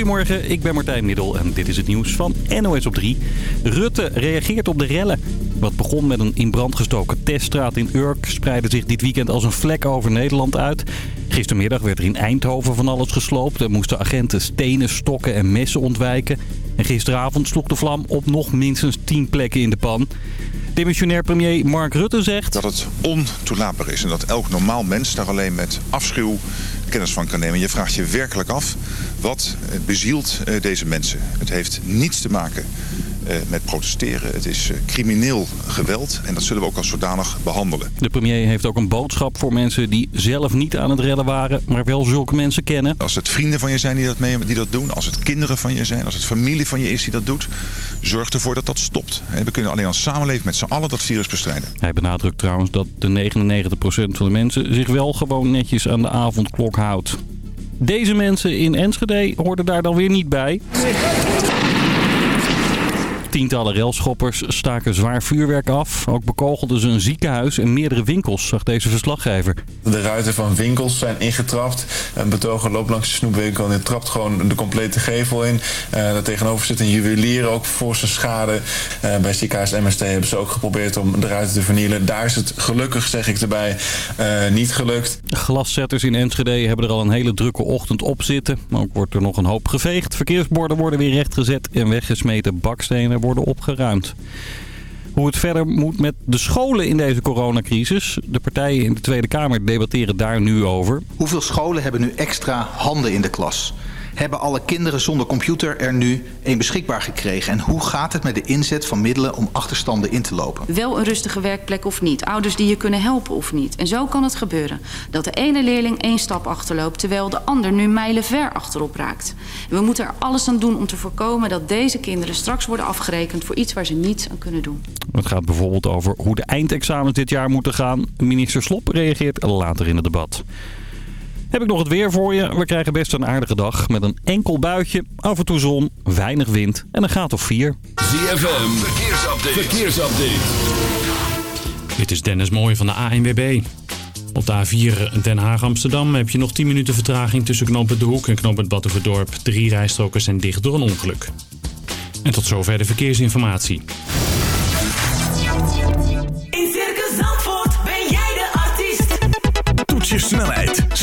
Goedemorgen, ik ben Martijn Middel en dit is het nieuws van NOS op 3. Rutte reageert op de rellen. Wat begon met een in brand gestoken teststraat in Urk... spreidde zich dit weekend als een vlek over Nederland uit. Gistermiddag werd er in Eindhoven van alles gesloopt. Er moesten agenten stenen, stokken en messen ontwijken. En gisteravond sloeg de vlam op nog minstens 10 plekken in de pan. Demissionair premier Mark Rutte zegt... Dat het ontoelaatbaar is en dat elk normaal mens daar alleen met afschuw kennis van kan nemen. Je vraagt je werkelijk af wat bezielt eh, deze mensen. Het heeft niets te maken met protesteren. Het is eh, crimineel geweld en dat zullen we ook als zodanig behandelen. De premier heeft ook een boodschap voor mensen die zelf niet aan het redden waren, maar wel zulke mensen kennen. Als het vrienden van je zijn die dat, mee, die dat doen, als het kinderen van je zijn, als het familie van je is die dat doet, zorg ervoor dat dat stopt. We kunnen alleen als samenleving met z'n allen dat virus bestrijden. Hij benadrukt trouwens dat de 99% van de mensen zich wel gewoon netjes aan de avondklok houdt. Deze mensen in Enschede hoorden daar dan weer niet bij. Tientallen railschoppers staken zwaar vuurwerk af. Ook bekogelden ze een ziekenhuis en meerdere winkels, zag deze verslaggever. De ruiten van winkels zijn ingetrapt. Een betoger loopt langs de snoepwinkel en trapt gewoon de complete gevel in. Uh, daar tegenover zit een juwelier ook voor zijn schade. Uh, bij ziekenhuis MST hebben ze ook geprobeerd om de ruiten te vernielen. Daar is het gelukkig, zeg ik erbij, uh, niet gelukt. Glaszetters in Enschede hebben er al een hele drukke ochtend op zitten. Ook wordt er nog een hoop geveegd. Verkeersborden worden weer rechtgezet en weggesmeten bakstenen worden opgeruimd. Hoe het verder moet met de scholen in deze coronacrisis. De partijen in de Tweede Kamer debatteren daar nu over. Hoeveel scholen hebben nu extra handen in de klas? Hebben alle kinderen zonder computer er nu een beschikbaar gekregen? En hoe gaat het met de inzet van middelen om achterstanden in te lopen? Wel een rustige werkplek of niet? Ouders die je kunnen helpen of niet? En zo kan het gebeuren dat de ene leerling één stap achterloopt... terwijl de ander nu mijlenver achterop raakt. En we moeten er alles aan doen om te voorkomen dat deze kinderen straks worden afgerekend... voor iets waar ze niets aan kunnen doen. Het gaat bijvoorbeeld over hoe de eindexamens dit jaar moeten gaan. Minister Slop reageert later in het debat. Heb ik nog het weer voor je. We krijgen best een aardige dag met een enkel buitje, af en toe zon, weinig wind en een graad of 4. ZFM, verkeersupdate. verkeersupdate. Dit is Dennis Mooij van de ANWB. Op de A4 Den Haag-Amsterdam heb je nog 10 minuten vertraging tussen knooppunt De Hoek en knooppunt Battenverdorp. Drie rijstroken zijn dicht door een ongeluk. En tot zover de verkeersinformatie.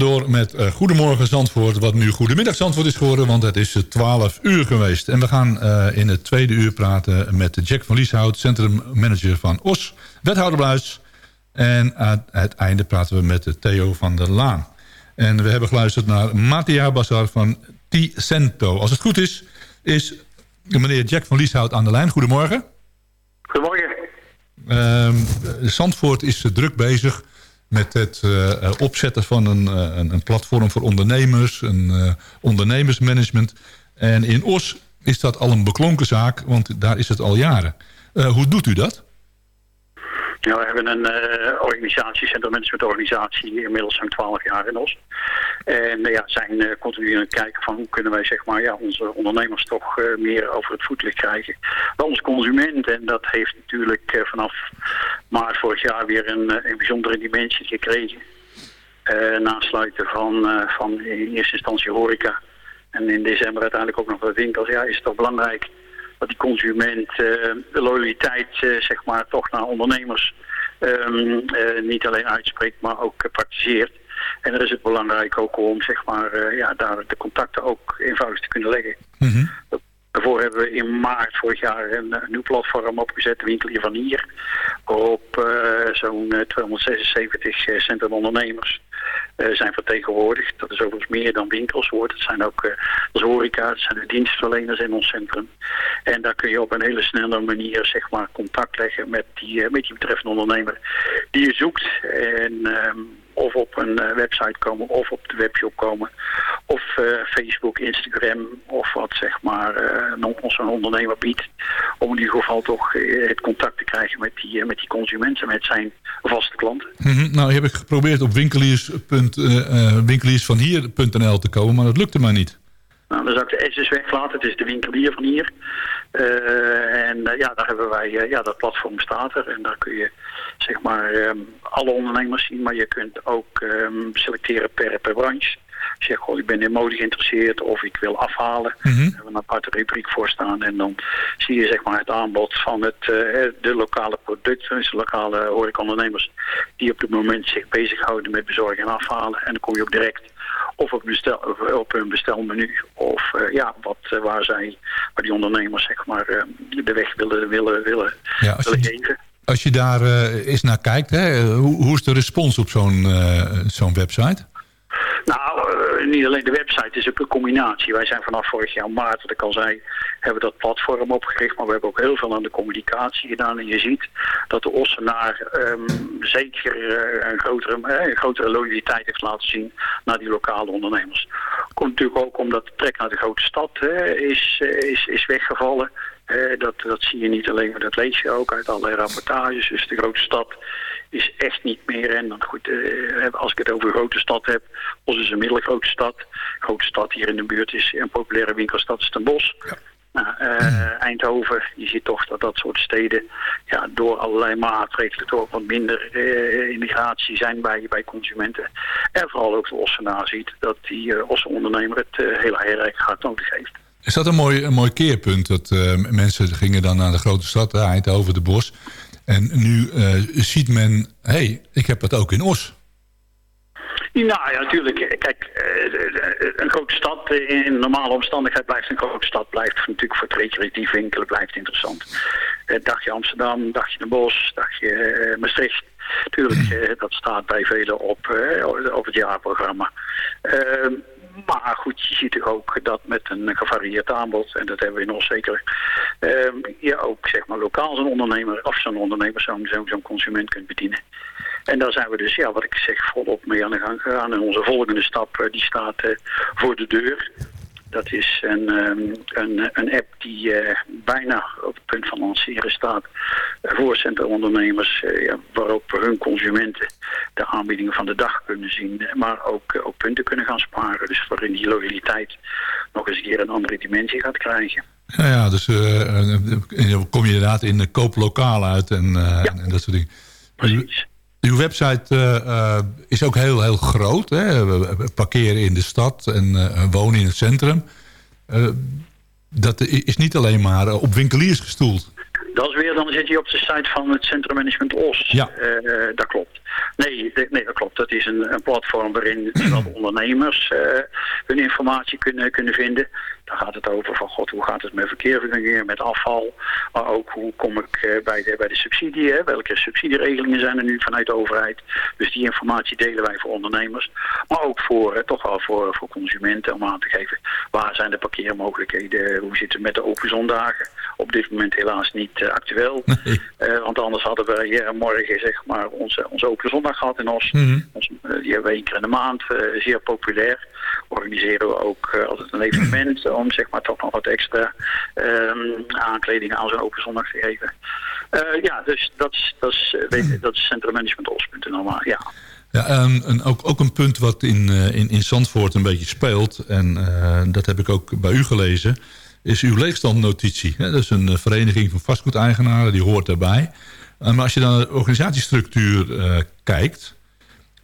Gaan door met eh, Goedemorgen Zandvoort, wat nu Goedemiddag Zandvoort is geworden, want het is eh, 12 uur geweest. En we gaan eh, in het tweede uur praten met Jack van Lieshout, centrummanager van OS, wethouder Bluis. En aan het einde praten we met Theo van der Laan. En we hebben geluisterd naar Mattia Bassar van Ticento. Als het goed is, is meneer Jack van Lieshout aan de lijn. Goedemorgen. Goedemorgen. Ehm, Zandvoort is eh, druk bezig met het eh, eh, opzetten van een, eh, een, een platform voor ondernemers, een ondernemersmanagement. En in Os is dat al een beklonken zaak, want daar is het al jaren. Hoe doet u dat? Ja, we hebben een eh organisatie, Centrum Management Organisatie, inmiddels zo'n 12 jaar in Os. En eh, ja, zijn eh, continu aan het kijken van hoe kunnen wij zeg maar, ja, onze ondernemers toch meer over het voetlicht krijgen. Bij onze consumenten, en dat heeft natuurlijk vanaf maart vorig jaar weer een, een bijzondere dimensie gekregen. Eh na sluiten van, van in eerste instantie horeca. En in december uiteindelijk ook nog de winkels. Ja, is het toch belangrijk dat die consument eh, de loyaliteit eh, zeg maar, toch naar ondernemers ehm, eh, niet alleen uitspreekt, maar ook praktiseert. En dan is het belangrijk ook om zeg maar, ja, daar de contacten ook eenvoudig te kunnen leggen. Daarvoor hebben we in maart vorig jaar een, nieuw platform opgezet, Winkelier van Hier. Waarop eh, zo'n eh, 276 eh, eh, zijn vertegenwoordigd. Dat is overigens meer dan winkels hoor. Dat zijn ook dat is horeca, dat zijn de dienstverleners in ons centrum. En daar kun je op een hele snelle manier zeg maar, contact leggen met die, met die betreffende ondernemer die je zoekt. En ehm, of op een eh, website komen of op de webshop komen. Of eh, Facebook, Instagram of wat zeg maar eh, nog zo'n ondernemer biedt. Om in ieder geval toch het contact te krijgen met die, met die consumenten, met zijn vaste klanten. Mhm. Nou heb ik geprobeerd op winkeliers, punt, te komen, maar dat lukte maar niet. Nou, dan zou ik de S dus weglaten. Het is de winkelier van hier. Eh, en eh, ja, daar hebben wij, eh, ja, dat platform staat er. En daar kun je zeg maar ehm, alle ondernemers zien. Maar je kunt ook ehm, selecteren per, per branche. Als je zegt, goh, ik ben in mode geïnteresseerd of ik wil afhalen. Daar hebben we een aparte rubriek voor staan. En dan zie je zeg maar het aanbod van het, eh, de lokale producten. Dus de lokale horecaondernemers die op dit moment zich bezighouden met bezorgen en afhalen. En dan kom je ook direct of op, bestel, op een bestelmenu. Of eh, ja, wat, eh, waar, zij, waar die ondernemers zeg maar, eh, de weg willen, willen, willen, Ja, als willen je- geven. Als je daar eens naar kijkt, hè, hoe, hoe is de respons op zo'n zo'n website? Nou, niet alleen de website, het is ook een combinatie. Wij zijn vanaf vorig jaar maart, wat ik al zei, hebben dat platform opgericht. Maar we hebben ook heel veel aan de communicatie gedaan. En je ziet dat de Ossenaar ehm, zeker eh, een, grotere, eh, een grotere loyaliteit heeft laten zien naar die lokale ondernemers. Komt natuurlijk ook omdat de trek naar de grote stad is, eh, is, is weggevallen. Dat, dat zie je niet alleen, maar dat lees je ook uit allerlei rapportages. Dus de grote stad is echt niet meer. En dan goed, als ik het over grote stad heb, Os is een middelgrote stad. grote stad hier in de buurt is een populaire winkelstad is Den Bosch. Nou, eh, Eindhoven, je ziet toch dat dat soort steden ja, door allerlei maatregelen toch wat minder eh, immigratie zijn bij, bij consumenten. En vooral ook de Ossenaar ziet dat die eh Osse ondernemer het eh, heel erg hard nodig heeft. Is dat een mooi, een mooi keerpunt? Dat eh, mensen gingen dan naar de grote stad, eh, Eindhoven, de Bos. En nu eh, ziet men, hé, hey, ik heb dat ook in Os. Nou ja, natuurlijk. Kijk, eh, een grote stad eh, in normale omstandigheid blijft een grote stad. Blijft natuurlijk voor het recreatief winkelen blijft interessant. Eh, Dagje Amsterdam, dagje Den Bosch, dagje eh, Maastricht. Tuurlijk, eh, dat staat bij velen op, eh, op het jaarprogramma. Ehm, maar goed, je ziet toch ook dat met een gevarieerd aanbod, en dat hebben we in ons zeker, ehm, je ook zeg maar lokaal zo'n ondernemer, of zo'n ondernemer, zo'n zo'n consument kunt bedienen. En daar zijn we dus, ja, wat ik zeg, volop mee aan de gang gegaan. En onze volgende stap, eh, die staat eh, voor de deur. Dat is een, ehm, een, een app die eh, bijna op het punt van lanceren staat voor centrumondernemers, ja, waarop hun consumenten de aanbiedingen van de dag kunnen zien, maar ook, ook punten kunnen gaan sparen. Dus waarin die loyaliteit nog eens een keer een andere dimensie gaat krijgen. Ja, ja dus dan kom je inderdaad in de kooplokaal uit en, en, en dat soort dingen. Precies. Uw website eh, eh, is ook heel, heel groot. Hè? Parkeren in de stad en eh, wonen in het centrum. Dat is niet alleen maar op winkeliers gestoeld. Dat is weer dan zit hij op de site van het Centrum Management OS. Ja. Dat klopt. Nee, nee, dat klopt. Dat is een, een platform waarin zowel ondernemers hun informatie kunnen, kunnen vinden. Dan gaat het over van god, hoe gaat het met verkeervergunningen, met afval. Maar ook hoe kom ik eh, bij, de, bij de subsidie. Hè? Welke subsidieregelingen zijn er nu vanuit de overheid. Dus die informatie delen wij voor ondernemers. Maar ook voor, eh, toch wel voor, voor consumenten om aan te geven waar zijn de parkeermogelijkheden. Hoe zit het met de open zondagen. Op dit moment helaas niet eh, actueel. Want anders hadden we hier morgen zeg maar onze, onze open zondag gehad in Os. Ons, eh, die hebben we één keer in de maand, zeer populair. Organiseren we ook eh, altijd een evenement om zeg maar toch nog wat extra ehm, aankleding aan zo'n open zondag te geven. Eh, ja, dus dat is, dat is, eh, weet- dat is centrummanagementos.nl. Ja. Ja, en, en ook, ook een punt wat in, in, in Zandvoort een beetje speelt... en dat heb ik ook bij u gelezen... is uw leegstandnotitie. Dat is een vereniging van vastgoedeigenaren, die hoort daarbij. Maar als je naar de organisatiestructuur kijkt...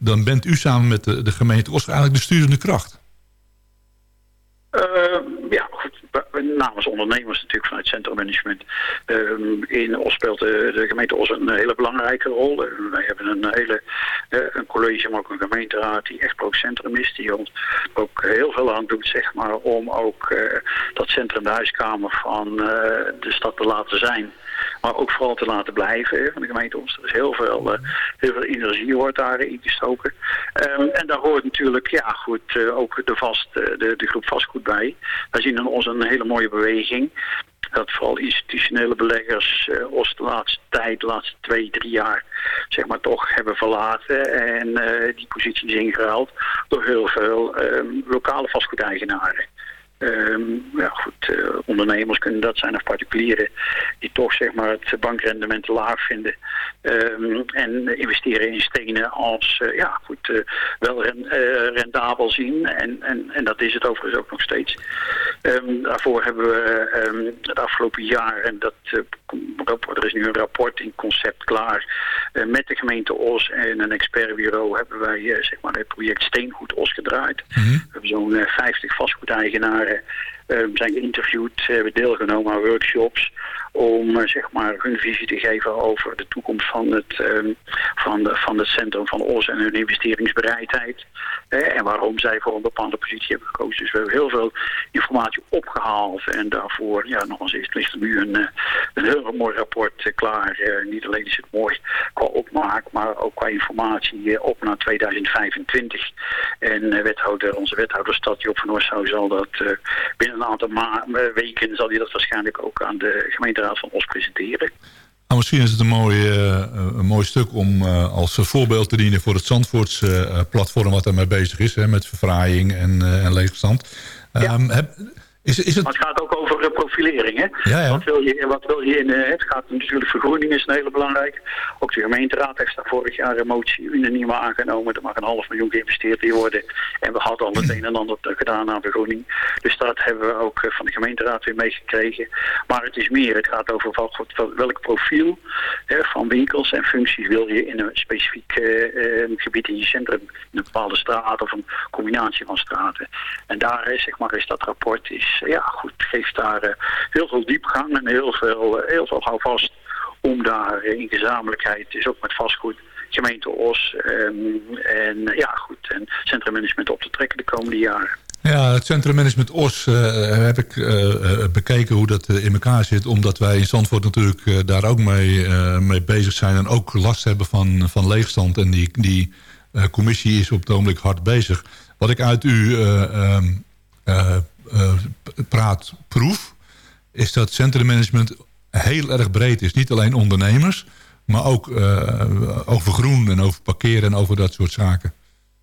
dan bent u samen met de, de gemeente Os eigenlijk de sturende kracht. Eh, ja, goed. Namens ondernemers natuurlijk vanuit centrummanagement. Ehm in Os speelt de, gemeente Os een hele belangrijke rol. Eh, wij hebben een hele eh, een college, maar ook een gemeenteraad die echt pro-centrum is. Die ons ook heel veel aan doet, zeg maar, om ook eh, dat centrum de huiskamer van eh, de stad te laten zijn. Maar ook vooral te laten blijven van de gemeente Os. Er is heel veel, eh, heel veel energie wordt daarin gestoken. Ehm, en daar hoort natuurlijk, ja goed, eh, ook de, vast, eh, de, de groep vastgoed bij. Wij zien in ons een hele mooie beweging. Dat vooral institutionele beleggers eh, ons de laatste tijd, de laatste twee, drie jaar, zeg maar toch hebben verlaten. En eh, die positie is ingeruild door heel veel ehm, lokale vastgoedeigenaren. Ehm, ja, goed, eh, ondernemers kunnen dat zijn of particulieren die toch zeg maar het bankrendement te laag vinden ehm, en investeren in stenen als eh, ja, goed, eh, wel ren- rendabel zien en, en, en dat is het overigens ook nog steeds. Ehm, daarvoor hebben we het afgelopen jaar en dat er is nu een rapport in concept klaar met de gemeente Os en een expertbureau hebben wij zeg maar het project Steengoed Os gedraaid. We hebben zo'n eh, 50 vastgoedeigenaren eh, zijn geïnterviewd, hebben deelgenomen aan workshops om eh, zeg maar hun visie te geven over de toekomst van het, ehm, van de, van het centrum van Os en hun investeringsbereidheid. En waarom zij voor een bepaalde positie hebben gekozen. Dus we hebben heel veel informatie opgehaald en daarvoor, ja nogmaals, is, ligt er nu een, eh, een heel mooi rapport eh, klaar. Niet alleen is het mooi qua opmaak, maar ook qua informatie op naar 2025. En wethouder, onze wethouder Stad Job van Oorsouw zal dat binnen een aantal weken zal hij dat waarschijnlijk ook aan de van Os presenteren. Nou, misschien is het een mooi, eh, een mooi stuk om eh, als voorbeeld te dienen voor het Zandvoorts eh, platform wat daarmee bezig is. Hè, met verfraaiing en, en leegstand. Ehm, heb- is, is het... Maar het gaat ook over profilering. Hè? Ja, ja. Wat, wil je, wat wil je in... eh, het gaat natuurlijk vergroening is een hele belangrijk. Ook de gemeenteraad heeft daar vorig jaar een motie unaniem aangenomen. Er mag een half miljoen geïnvesteerd in worden. En we hadden al het een en ander gedaan aan vergroening. Dus dat hebben we ook eh, van de gemeenteraad weer meegekregen. Maar het is meer. Het gaat over welk profiel hè, van winkels en functies wil je in een specifiek eh, gebied in je centrum. In een bepaalde straat of een combinatie van straten. En daar is, zeg maar, is dat rapport is, ja, goed, geeft daar eh, heel veel diepgang en heel veel, eh, heel veel houvast om daar in gezamenlijkheid, dus ook met vastgoed, gemeente Os ehm, en eh, ja, goed, en centrummanagement op te trekken de komende jaren. Ja, het Centrum Management Os heb ik eh, bekeken hoe dat in elkaar zit. Omdat wij in Zandvoort natuurlijk daar ook mee, mee bezig zijn. En ook last hebben van, van leegstand. En die, die commissie is op het ogenblik hard bezig. Wat ik uit u eh, praat proef... is dat centrummanagement heel erg breed is. Niet alleen ondernemers, maar ook eh, over groen en over parkeren en over dat soort zaken.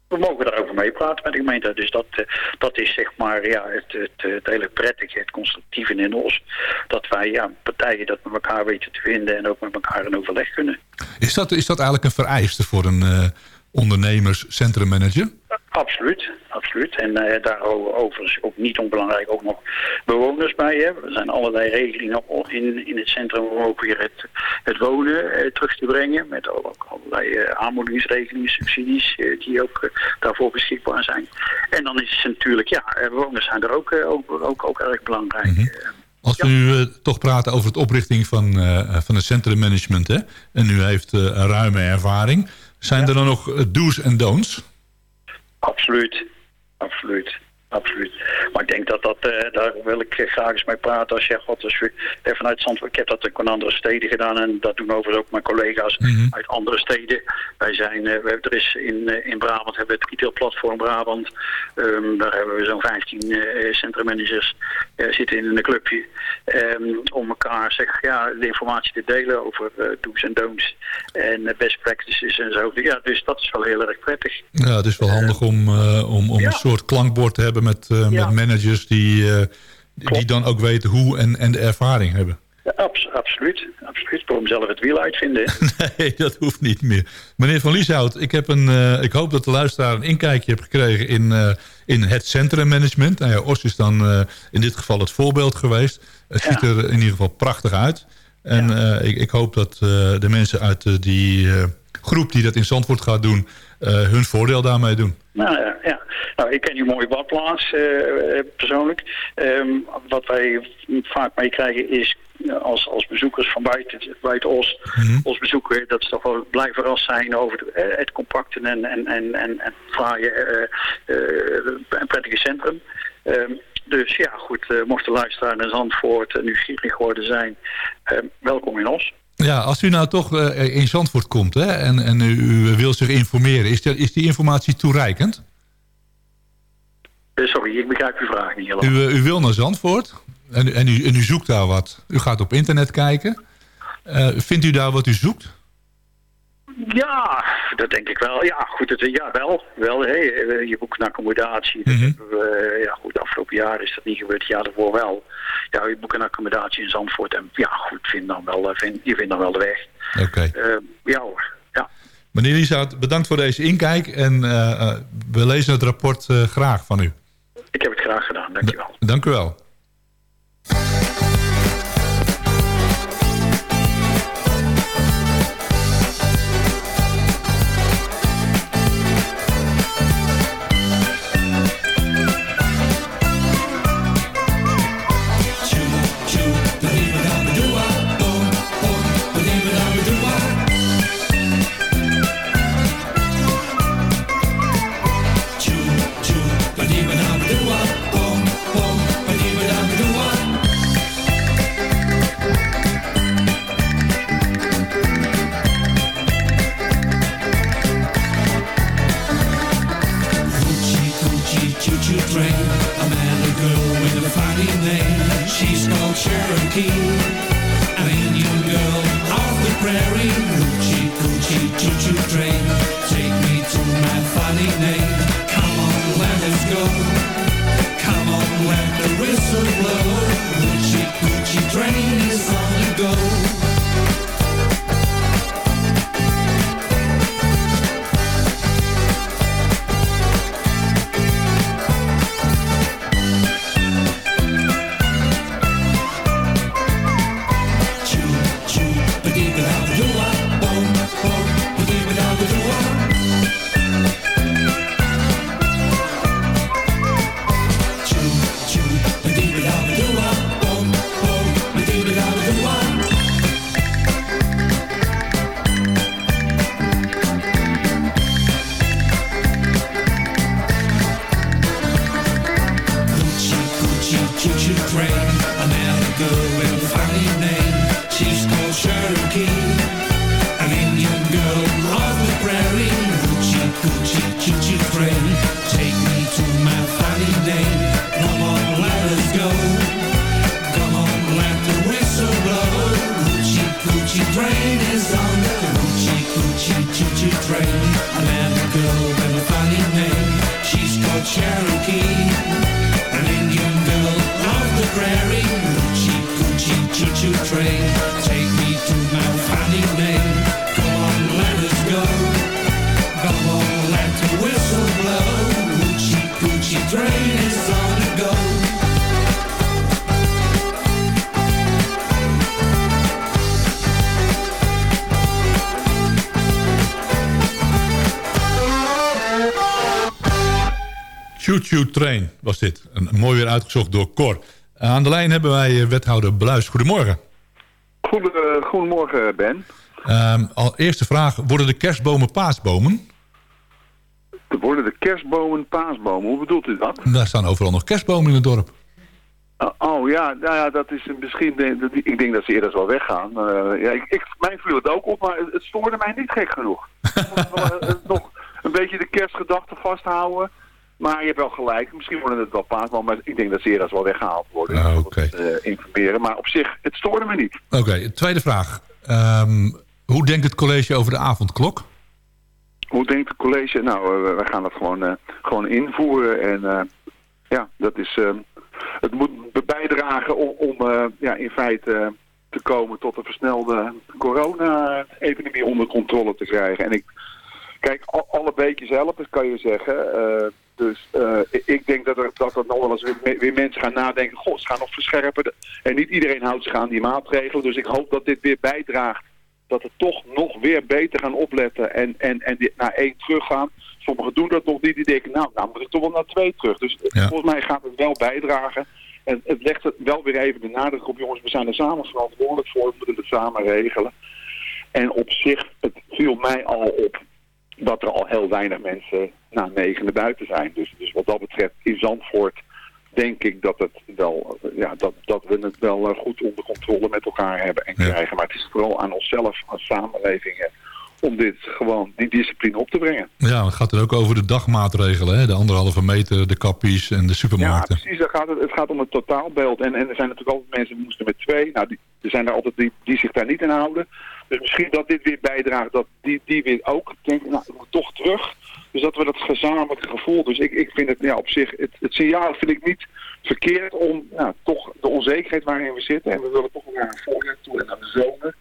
We mogen daarover meepraten met de gemeente. Dus dat, eh, dat is zeg maar ja, het, het, het hele prettige, het constructieve in ons. Dat wij ja, partijen dat met elkaar weten te vinden en ook met elkaar in overleg kunnen. Is dat, is dat eigenlijk een vereiste voor een eh ondernemers centrummanager? Absoluut, absoluut. En eh daar overigens ook niet onbelangrijk ook nog bewoners bij hebben. Er zijn allerlei regelingen in, in het centrum om ook weer het, het wonen eh, terug te brengen. Met ook allerlei eh, aanmoedigingsregelingen, subsidies die ook daarvoor beschikbaar zijn. En dan is het natuurlijk, ja, bewoners zijn er ook, ook, ook, ook erg belangrijk. Eh, Als we nu toch praten over het oprichting van, eh, van het centrummanagement... Hè, en u heeft een ruime ervaring... zijn er dan nog eh, do's en don'ts? Absoluut, absoluut. Absoluut. Maar ik denk dat dat, eh, daar wil ik graag eens mee praten. Als je zegt, wat eh, vanuit Zandvoort, ik heb dat ook in andere steden gedaan en dat doen overigens ook mijn collega's uit andere steden. Wij zijn, eh, we hebben, er is in, eh, in Brabant hebben we het retailplatform Brabant. Ehm, daar hebben we zo'n 15 eh centrummanagers zitten in een clubje. Ehm, om elkaar zeg, ja, de informatie te delen over do's en don'ts en best practices en zo. Ja, dus dat is wel heel erg prettig. Ja, het is wel handig om, om, om een soort klankbord te hebben met, eh, met managers die, eh, die dan ook weten hoe en, en de ervaring hebben. Abs- absoluut, absoluut. Waarom zelf het wiel uitvinden? Nee, dat hoeft niet meer. Meneer Van Lieshout, ik, heb een, eh, ik hoop dat de luisteraar een inkijkje heeft gekregen in, in het centrummanagement. Nou ja, Os is dan in dit geval het voorbeeld geweest. Het ziet er in ieder geval prachtig uit. En ik, ik hoop dat de mensen uit die groep die dat in Zandvoort gaat doen... hun voordeel daarmee doen. Nou ja, ja. Nou, ik ken uw mooie badplaats eh, eh, persoonlijk. Ehm, wat wij vaak meekrijgen is eh, als, als bezoekers van buiten, buiten Os, ons bezoeken, dat ze toch wel blij verrast zijn over het, het compacte en, en, en, en, en fraaie en prettige centrum. Ehm, dus ja, goed, eh, mocht de luisteraar naar Zandvoort uh, nieuwsgierig geworden zijn, ehm, welkom in Os. Ja, als u nou toch in Zandvoort komt hè, en, en u, u wil zich informeren... Is, die- is die informatie toereikend? Eh, sorry, ik begrijp uw vraag niet helemaal. U, eh, u wil naar Zandvoort en, en, u, en u zoekt daar wat. U gaat op internet kijken. Eh, vindt u daar wat u zoekt? Ja, dat denk ik wel. Ja, goed, het, ja wel. wel Je boekt een accommodatie. Dat Mhm. we, ja, goed, afgelopen jaar is dat niet gebeurd. Jaar daarvoor wel. Ja, je boekt een accommodatie in Zandvoort. En ja, goed, vind dan wel, vind, je vindt dan wel de weg. Oké. Ja hoor, ja. Meneer Lieshout, bedankt voor deze inkijk. En we lezen het rapport graag van u. Ik heb het graag gedaan, dankjewel. Dank u wel. Choo Train was dit. Een, mooi weer uitgezocht door Cor. Aan de lijn hebben wij eh, wethouder Bluis. Goedemorgen. Goede, eh, goedemorgen, Ben. Ehm, al eerste vraag, worden de kerstbomen paasbomen? Worden de kerstbomen paasbomen? Hoe bedoelt u dat? Daar staan overal nog kerstbomen in het dorp. Uh, oh ja, nou ja, dat is misschien. Ik denk dat ze eerder wel weggaan. Eh, ja, ik, ik, mij viel het ook op, maar het, stoorde mij niet gek genoeg. Eh, nog een beetje de kerstgedachte vasthouden. Maar je hebt wel gelijk. Misschien worden het wel paasbomen, maar ik denk dat ze eerder wel weggehaald worden. Ah, Ik Oké, wil het, eh, informeren. Maar op zich, het stoorde me niet. Oké, tweede vraag. Ehm, hoe denkt het college over de avondklok? Hoe denkt het college? Nou, eh, we gaan dat gewoon, eh, gewoon invoeren. En ja, dat is, eh, het moet bijdragen om, om ja, in feite te komen tot een versnelde corona-epidemie onder controle te krijgen. En ik, kijk, al- alle beetjes helpen, kan je zeggen. Eh, dus eh, ik- denk dat er, dat er nog wel eens weer, weer mensen gaan nadenken. God, ze gaan nog verscherpen. En niet iedereen houdt zich aan die maatregelen. Dus ik hoop dat dit weer bijdraagt dat we toch nog weer beter gaan opletten en, en, en die- naar één teruggaan. Sommigen doen dat nog niet, die denken, nou, nou moet ik toch wel naar twee terug. Dus Ja. volgens mij gaat het wel bijdragen. En het legt het wel weer even de nadruk op, jongens, we zijn er samen verantwoordelijk voor, we moeten het samen regelen. En op zich, het viel mij al op dat er al heel weinig mensen na negende buiten zijn. Dus, dus wat dat betreft, in Zandvoort denk ik dat, het wel, ja, dat, dat we het wel eh, goed onder controle met elkaar hebben en Ja. krijgen. Maar het is vooral aan onszelf, als samenleving, eh, om dit gewoon, die discipline op te brengen. Ja, het gaat er ook over de dagmaatregelen. Hè? De anderhalve meter, de kappies en de Ja, supermarkten. precies. Daar gaat het, het gaat om het totaalbeeld. En, en er zijn natuurlijk altijd mensen die moesten met twee. Nou, die, er zijn er altijd die, die zich daar niet aan houden. Dus misschien dat dit weer bijdraagt dat die, die weer ook denken, nou, toch terug. Dus dat we dat gezamenlijke gevoel. Dus ik, ik vind het ja, op zich, het, het signaal vind ik niet verkeerd om nou, toch de onzekerheid waarin we zitten. En we willen toch naar een voorjaar toe en naar de zomer.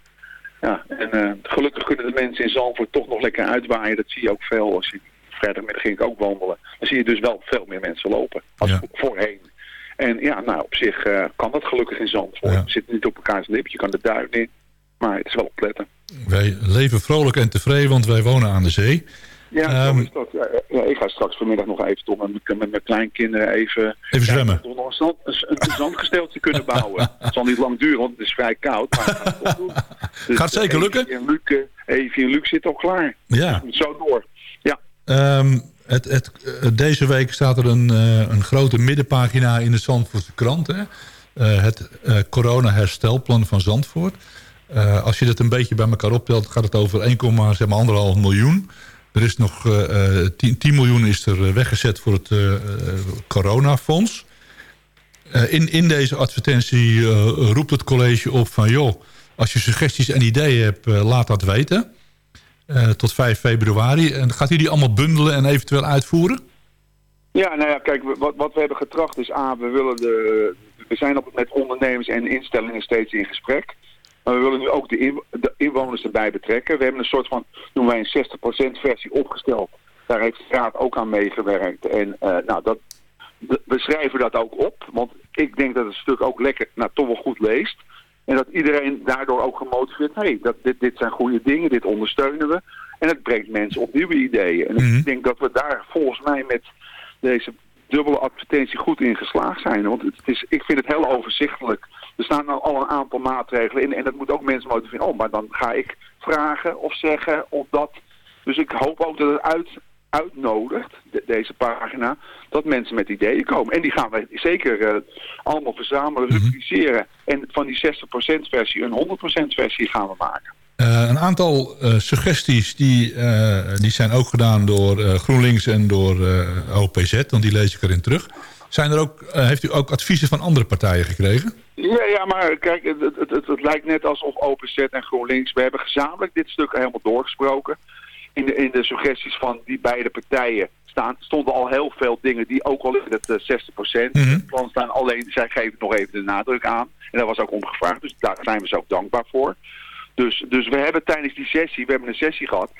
Ja, en eh, gelukkig kunnen de mensen in Zandvoort toch nog lekker uitwaaien. Dat zie je ook veel. Als je, vrijdagmiddag ging ik ook wandelen. Dan zie je dus wel veel meer mensen lopen als Ja. voorheen. En ja, nou op zich eh, kan dat gelukkig in Zandvoort. Ja. Je zit niet op elkaars lip, je kan de duin in. Maar het is wel opletten. Wij leven vrolijk en tevreden, want wij wonen aan de zee. Ja, Ehm, is dat. Ja, ja, ik ga straks vanmiddag nog even toch met, met mijn kleinkinderen even... Even zwemmen. we nog een, zand, een, zandkasteltje kunnen bouwen. Het zal niet lang duren, want het is vrij koud. Maar het toch doen. Dus, Gaat zeker eh, lukken. Evie en Luc, Evie en Luc zitten al klaar. Ja. Zo door. Ja. Ehm, het, het, eh, deze week staat er een, eh, een grote middenpagina in de Zandvoortse krant. Hè? Het corona-herstelplan van Zandvoort. Eh, als je dat een beetje bij elkaar optelt, gaat het over 1,5 miljoen. Er is nog eh, 10, 10 miljoen is er eh, weggezet voor het eh, coronafonds. In, in deze advertentie roept het college op van... joh, als je suggesties en ideeën hebt, laat dat weten. Tot 5 februari. En gaat u die allemaal bundelen en eventueel uitvoeren? Ja, nou ja, kijk, wat, wat we hebben getracht is A, we willen de... We zijn op, met ondernemers en instellingen steeds in gesprek. Maar we willen nu ook de, in- de inwoners erbij betrekken. We hebben een soort van, noemen wij een 60% versie opgesteld. Daar heeft de Raad ook aan meegewerkt. En eh, nou, dat, we schrijven dat ook op. Want ik denk dat het stuk ook lekker, nou, toch wel goed leest. En dat iedereen daardoor ook gemotiveerd... hé, hey, dat dit, dit zijn goede dingen, dit ondersteunen we. En het brengt mensen op nieuwe ideeën. En Mhm. ik denk dat we daar volgens mij met deze dubbele advertentie goed in geslaagd zijn. Want het is, ik vind het heel overzichtelijk. Er staan nou al een aantal maatregelen in. En dat moet ook mensen motiveren. Oh, maar dan ga ik vragen of zeggen of dat. Dus ik hoop ook dat het uit, uitnodigt, de- deze pagina, dat mensen met ideeën komen. En die gaan we zeker eh, allemaal verzamelen, rubriceren. En van die 60% versie een 100% versie gaan we maken. Eh, een aantal eh, suggesties die, die zijn ook gedaan door GroenLinks en door OPZ. Want die lees ik erin terug. Zijn er ook, eh, heeft u ook adviezen van andere partijen gekregen? Ja, ja, maar kijk, het, het, het, het lijkt net alsof OPZ en GroenLinks... We hebben gezamenlijk dit stuk helemaal doorgesproken. In de, in de suggesties van die beide partijen staan, stonden al heel veel dingen... die ook al in het eh, 60% Mhm. plan staan. Alleen, zij geven nog even de nadruk aan. En daar was ook om gevraagd. Dus daar zijn we ze ook dankbaar voor. Dus, dus we hebben tijdens die sessie, we hebben een sessie gehad...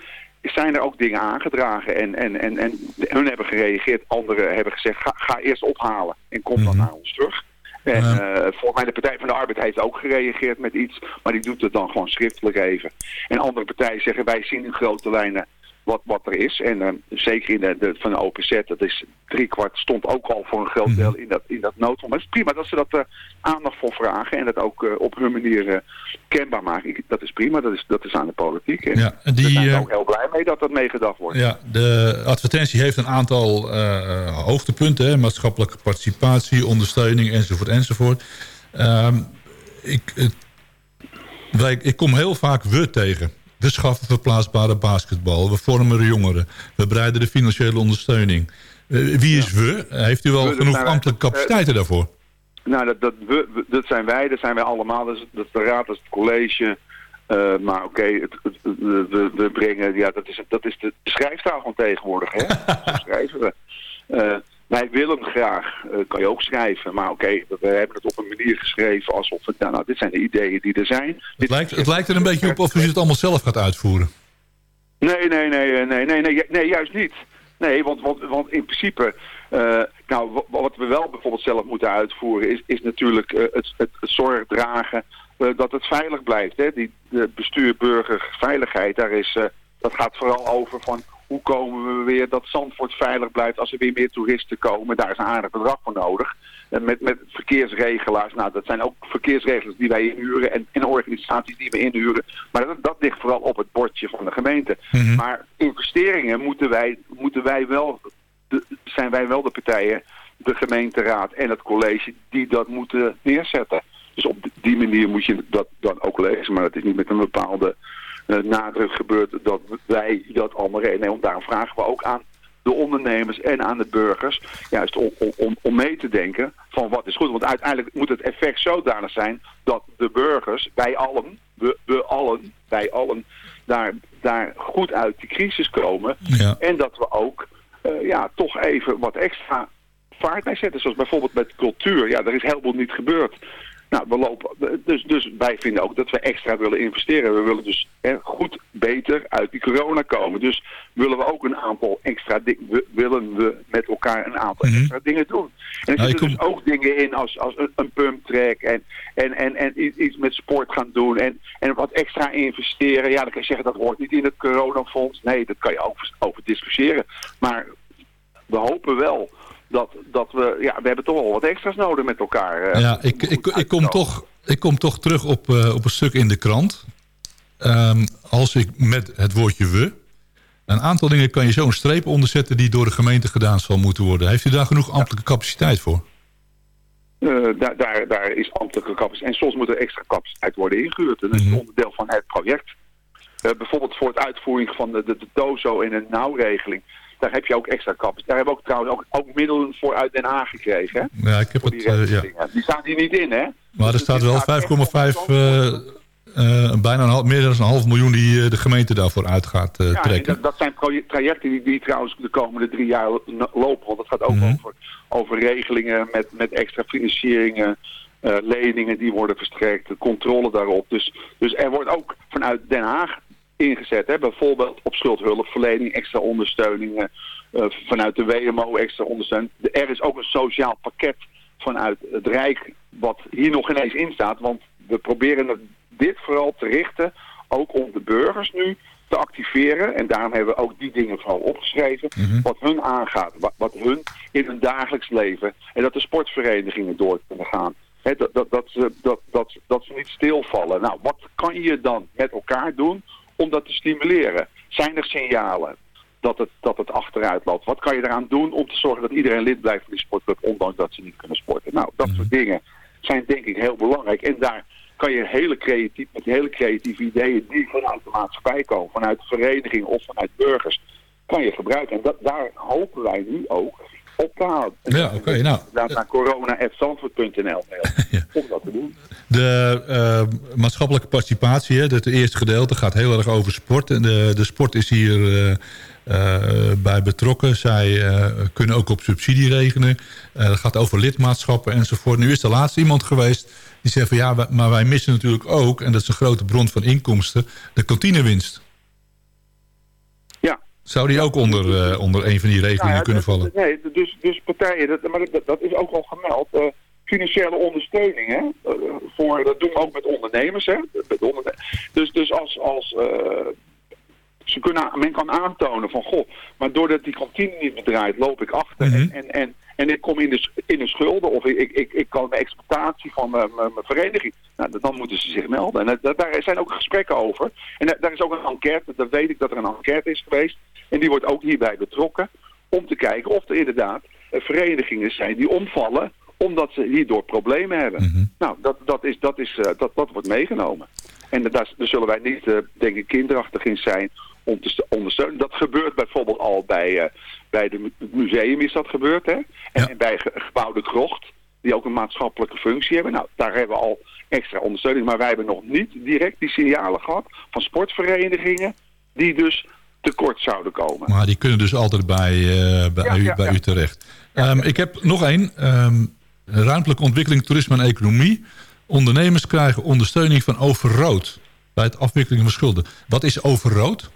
zijn er ook dingen aangedragen. En, en, en, en hun hebben gereageerd. Anderen hebben gezegd, ga, ga eerst ophalen. En kom dan Mhm. naar ons terug. En eh, volgens mij de Partij van de Arbeid heeft ook gereageerd met iets, maar die doet het dan gewoon schriftelijk even. En andere partijen zeggen wij zien in grote lijnen wat, wat er is. En eh, zeker in de, de, van de OPZ, dat is driekwart, stond ook al voor een groot deel in dat, in dat noodfonds. Maar het is prima dat ze dat uh, aandacht voor vragen en dat ook uh, op hun manier kenbaar maken. Ik, dat is prima, dat is, dat is aan de politiek. En ja, die, daar zijn we ook heel blij mee dat dat meegedacht wordt. Ja, de advertentie heeft een aantal hoogtepunten. Hè, maatschappelijke participatie, ondersteuning enzovoort enzovoort. Ehm, ik, wij, ik kom heel vaak we tegen. We schaffen verplaatsbare basketbal. We vormen jongeren. We breiden de financiële ondersteuning. Uh, wie is we? Heeft u wel we, genoeg ambtelijke capaciteiten uh, daarvoor? Nou, dat, dat, we, dat zijn wij. Dat zijn wij allemaal. Dat is, dat is de raad, dat is het college. Uh, maar oké, okay, we, we brengen... Ja, dat is, dat is de schrijftaal van tegenwoordig, hè? Zo schrijven we. Wij willen graag, uh, kan je ook schrijven. Maar oké, okay, we hebben het op een manier geschreven alsof het, nou, nou dit zijn de ideeën die er zijn. Het, dit lijkt, het lijkt er een beetje op of u het allemaal zelf gaat uitvoeren. Nee, nee, nee, nee, nee, nee, nee juist niet. Nee, want, want, want in principe, uh, nou, wat we wel bijvoorbeeld zelf moeten uitvoeren is, is natuurlijk uh, het, het, het zorg dragen dat het veilig blijft. Hè? Die de bestuur, burger, veiligheid, daar is, dat gaat vooral over van hoe komen we weer dat Zandvoort veilig blijft als er weer meer toeristen komen. Daar is een aardig bedrag voor nodig. En met, met verkeersregelaars, nou dat zijn ook verkeersregels die wij inhuren en, en organisaties die we inhuren. Maar dat, dat ligt vooral op het bordje van de gemeente. Mm -hmm. Maar investeringen moeten wij, moeten wij wel, de, zijn wij wel de partijen, de gemeenteraad en het college die dat moeten neerzetten. Dus op die manier moet je dat dan ook lezen, maar dat is niet met een bepaalde nadruk gebeurt dat wij dat allemaal reden. Nee, want daarom vragen we ook aan de ondernemers en aan de burgers, juist om, om, om mee te denken van wat is goed. Want uiteindelijk moet het effect zodanig zijn dat de burgers, wij allen, we, we allen, wij allen, daar, daar goed uit die crisis komen. Ja. En dat we ook uh, ja, toch even wat extra vaart bij zetten. Zoals bijvoorbeeld met cultuur. Ja, er is veel niet gebeurd. Nou, we lopen, dus, dus wij vinden ook dat we extra willen investeren. We willen dus hè, goed, beter uit die corona komen. Dus willen we ook een aantal extra dingen, willen we met elkaar een aantal mm -hmm. extra dingen doen. En er zitten kom... dus ook dingen in als, als een, een pumptrack en, en, en, en iets met sport gaan doen. En, en wat extra investeren. Ja, dan kan je zeggen dat hoort niet in het coronafonds. Nee, dat kan je over, over discussiëren. Maar we hopen wel dat, dat we, ja, we hebben toch wel wat extra's nodig met elkaar. Uh, ja, ik, ik, ik, kom toch, ik kom toch terug op, uh, op een stuk in de krant. Um, als ik met het woordje we... Een aantal dingen kan je zo een streep onderzetten... die door de gemeente gedaan zal moeten worden. Heeft u daar genoeg ambtelijke capaciteit voor? Uh, daar, daar, daar is ambtelijke capaciteit. En soms moet er extra capaciteit worden ingehuurd. En dat is mm -hmm. onderdeel van het project. bijvoorbeeld voor het uitvoering van de, de, de TOZO en een nauwregeling daar heb je ook extra capaciteit. Daar hebben we ook trouwens ook, ook middelen voor uit Den Haag gekregen. Hè? Ja, ik heb voor het, die, uh, ja. die staan hier niet in, hè? Maar dus er staat wel 5,5, uh, uh, bijna een half, meer dan een half miljoen die uh, de gemeente daarvoor uit gaat uh, ja, trekken. Dat, dat zijn trajecten die, die trouwens de komende drie jaar lopen. Want het gaat ook mm -hmm. over, over regelingen met, met extra financieringen. Leningen die worden verstrekt, controle daarop. Dus, dus er wordt ook vanuit Den Haag ingezet. Hè? Bijvoorbeeld op schuldhulpverlening, extra ondersteuningen. Uh, vanuit de WMO extra ondersteuning. Er is ook een sociaal pakket vanuit het Rijk wat hier nog ineens in staat. Want we proberen dit vooral te richten ook om de burgers nu te activeren. En daarom hebben we ook die dingen vooral opgeschreven. Mm -hmm. Wat hun aangaat, wat, wat hun in hun dagelijks leven. En dat de sportverenigingen door kunnen gaan. He, dat, dat, dat, dat, dat ze niet stilvallen. Nou, wat kan je dan met elkaar doen om dat te stimuleren? Zijn er signalen dat het, dat het achteruit loopt? Wat kan je eraan doen om te zorgen dat iedereen lid blijft van die sportclub, ondanks dat ze niet kunnen sporten? Nou, dat soort dingen zijn denk ik heel belangrijk. En daar kan je hele creatief, met hele creatieve ideeën die vanuit de maatschappij komen, vanuit de vereniging of vanuit burgers, kan je gebruiken. En dat, daar hopen wij nu ook op te houden. Ja, oké. Okay, nou. Laat naar corona.zandvoort.nl ja. om dat te doen. De uh, maatschappelijke participatie, hè, het eerste gedeelte, gaat heel erg over sport. En de, de sport is hier uh, uh, bij betrokken. Zij kunnen ook op subsidie rekenen. Het gaat over lidmaatschappen enzovoort. Nu is er laatst iemand geweest die zei van ja, maar wij missen natuurlijk ook... en dat is een grote bron van inkomsten, de kantinewinst. Zou die ook onder, uh, onder een van die regelingen nou ja, kunnen vallen? Nee, dus, dus partijen, dat, maar dat, dat is ook al gemeld. Uh, financiële ondersteuning, hè? Uh, voor, dat doen we ook met ondernemers. Hè? Met onderne dus, dus als, als ze kunnen, men kan aantonen van, goh, maar doordat die kantine niet meer draait, loop ik achter. Mhm. en, en, en, en ik kom in de, in de schulden of ik, ik, ik, kan de exploitatie van mijn, mijn, mijn vereniging. Nou, dan moeten ze zich melden. En dat, daar zijn ook gesprekken over. En daar- is ook een enquête, dat weet ik dat er een enquête is geweest. En die wordt ook hierbij betrokken. Om te kijken of er inderdaad eh, verenigingen zijn die omvallen omdat ze hierdoor problemen hebben. Nou, dat, dat, is, dat, is, eh, dat, dat wordt meegenomen. En daar, daar zullen wij niet, eh, denk ik, kinderachtig in zijn om te st- ondersteunen. Dat gebeurt bijvoorbeeld al bij, eh, bij de museum is dat gebeurd. Hè? En, en bij ge- gebouw de Krocht, die ook een maatschappelijke functie hebben. Nou, daar hebben we al extra ondersteuning. Maar wij hebben nog niet direct die signalen gehad van sportverenigingen die dus tekort zouden komen. Maar die kunnen dus altijd bij, eh, bij, Ja, u, ja, bij ja. u terecht. Ehm, ik heb nog één. Ehm, ruimtelijke ontwikkeling, toerisme en economie. Ondernemers krijgen ondersteuning van Overrood bij het afwikkeling van schulden. Wat is Overrood?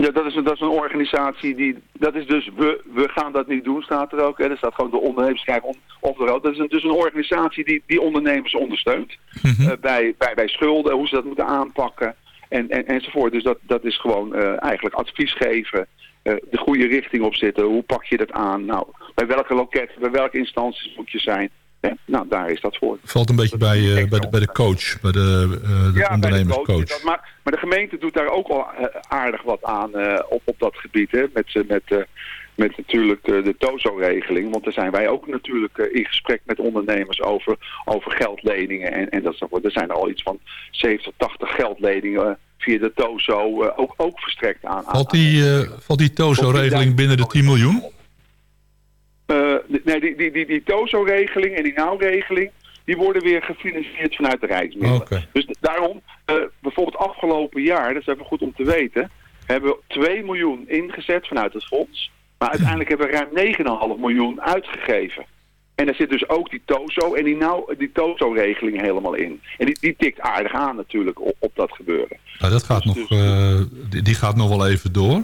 Ja, dat is, een, dat is een organisatie die... Dat is dus, we, we gaan dat niet doen, staat er ook. Hè. Er staat gewoon de ondernemers krijgen on, of de rood. Dat is een, dus een organisatie die, die ondernemers ondersteunt. eh, bij, bij, bij schulden, hoe ze dat moeten aanpakken. En, en, enzovoort. Dus dat, dat is gewoon eh, eigenlijk advies geven. eh, de goede richting op zitten. Hoe pak je dat aan? Nou, bij welke loket, bij welke instanties moet je zijn? Nou, daar is dat voor. Valt een beetje bij, eh, bij, de, bij de coach, bij de, eh de Ja, bij de ondernemerscoach. coach. Maar, maar de gemeente doet daar ook al eh, aardig wat aan op, op dat gebied. Hè? Met, met, met natuurlijk de TOZO-regeling. Want daar zijn wij ook natuurlijk in gesprek met ondernemers over, over geldleningen. En, en dat soort. Er zijn er al iets van 70, 80 geldleningen via de TOZO ook, ook verstrekt aan. aan- Valt die, eh, valt die TOZO-regeling binnen de 10 miljoen? Eh, nee, die, die, die, die TOZO-regeling en die nauwregeling, die worden weer gefinancierd vanuit de Rijksmiddelen. Dus daarom, eh, bijvoorbeeld afgelopen jaar, dat is even goed om te weten, hebben we 2 miljoen ingezet vanuit het fonds. Maar uiteindelijk hebben we ruim 9,5 miljoen uitgegeven. En daar zit dus ook die TOZO en die, nou, die TOZO-regeling helemaal in. En die, die tikt aardig aan natuurlijk op, op dat gebeuren. Nou, dat gaat nog, eh, die, die gaat nog wel even door.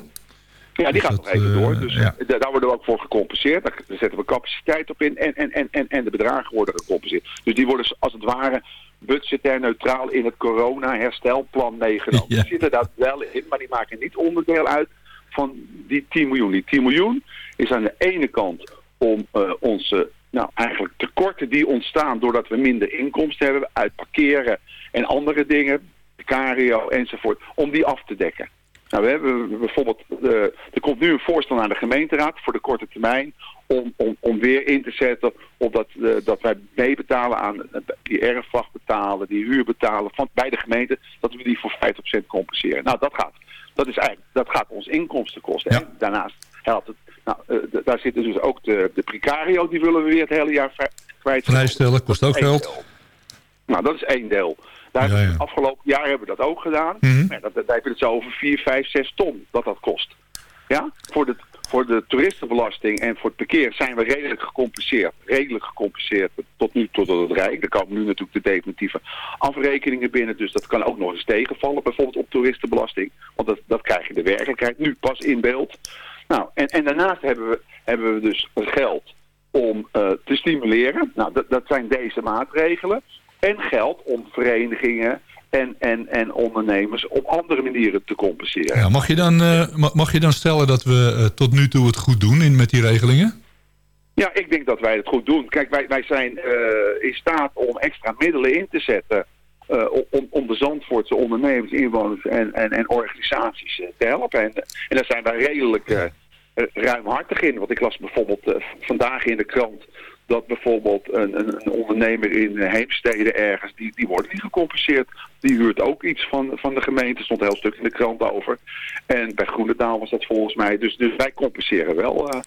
Ja, die Dus gaat dat, nog even eh, door. Dus ja. da- daar worden we ook voor gecompenseerd. Daar zetten we capaciteit op in en, en, en, en, en de bedragen worden gecompenseerd. Dus die worden als het ware budgetair neutraal in het corona-herstelplan meegenomen. Ja. Die zitten daar wel in, maar die maken niet onderdeel uit van die 10 miljoen. Die 10 miljoen is aan de ene kant om eh, onze nou, eigenlijk tekorten die ontstaan doordat we minder inkomsten hebben uit parkeren en andere dingen, cario enzovoort, om die af te dekken. Nou, we hebben bijvoorbeeld, eh, er komt nu een voorstel naar de gemeenteraad voor de korte termijn om, om, om weer in te zetten op dat, eh, dat wij meebetalen aan die erfwacht betalen, die huur betalen van, bij de gemeente, dat we die voor 50% compenseren. Nou, dat gaat, dat is eigenlijk, dat gaat ons inkomsten kosten. En daarnaast helpt het, nou, eh, daar zitten dus ook de, de precario, die willen we weer het hele jaar vrij- kwijt. Vrijstellen kost ook geld. Nou, dat is één deel. Daar, Ja, ja. Afgelopen jaar hebben we dat ook gedaan. Dat, dat, daar heb je het zo over 4, 5, 6 ton dat dat kost. Ja? Voor, de, voor de toeristenbelasting en voor het verkeer zijn we redelijk gecompenseerd. Redelijk gecompenseerd tot nu tot het Rijk. Er komen nu natuurlijk de definitieve afrekeningen binnen. Dus dat kan ook nog eens tegenvallen. Bijvoorbeeld op toeristenbelasting. Want dat, dat krijg je de werkelijkheid nu pas in beeld. Nou, en, en daarnaast hebben we, hebben we dus geld om eh, te stimuleren. Nou, dat, dat zijn deze maatregelen. En geld om verenigingen en, en, en ondernemers op andere manieren te compenseren. Ja, mag, je dan, ma- mag je dan stellen dat we eh, tot nu toe het goed doen in, met die regelingen? Ja, ik denk dat wij het goed doen. Kijk, wij, wij zijn eh, in staat om extra middelen in te zetten... om, om de Zandvoortse ondernemers, inwoners en, en, en organisaties te helpen. En, en daar zijn wij redelijk ruimhartig in. Want ik las bijvoorbeeld vandaag in de krant... dat bijvoorbeeld een, een, een ondernemer in Heemstede ergens... Die, die wordt niet gecompenseerd. Die huurt ook iets van, van de gemeente. Stond een heel stuk in de krant over. En bij Groenendaal was dat volgens mij. Dus, dus wij compenseren wel... eh,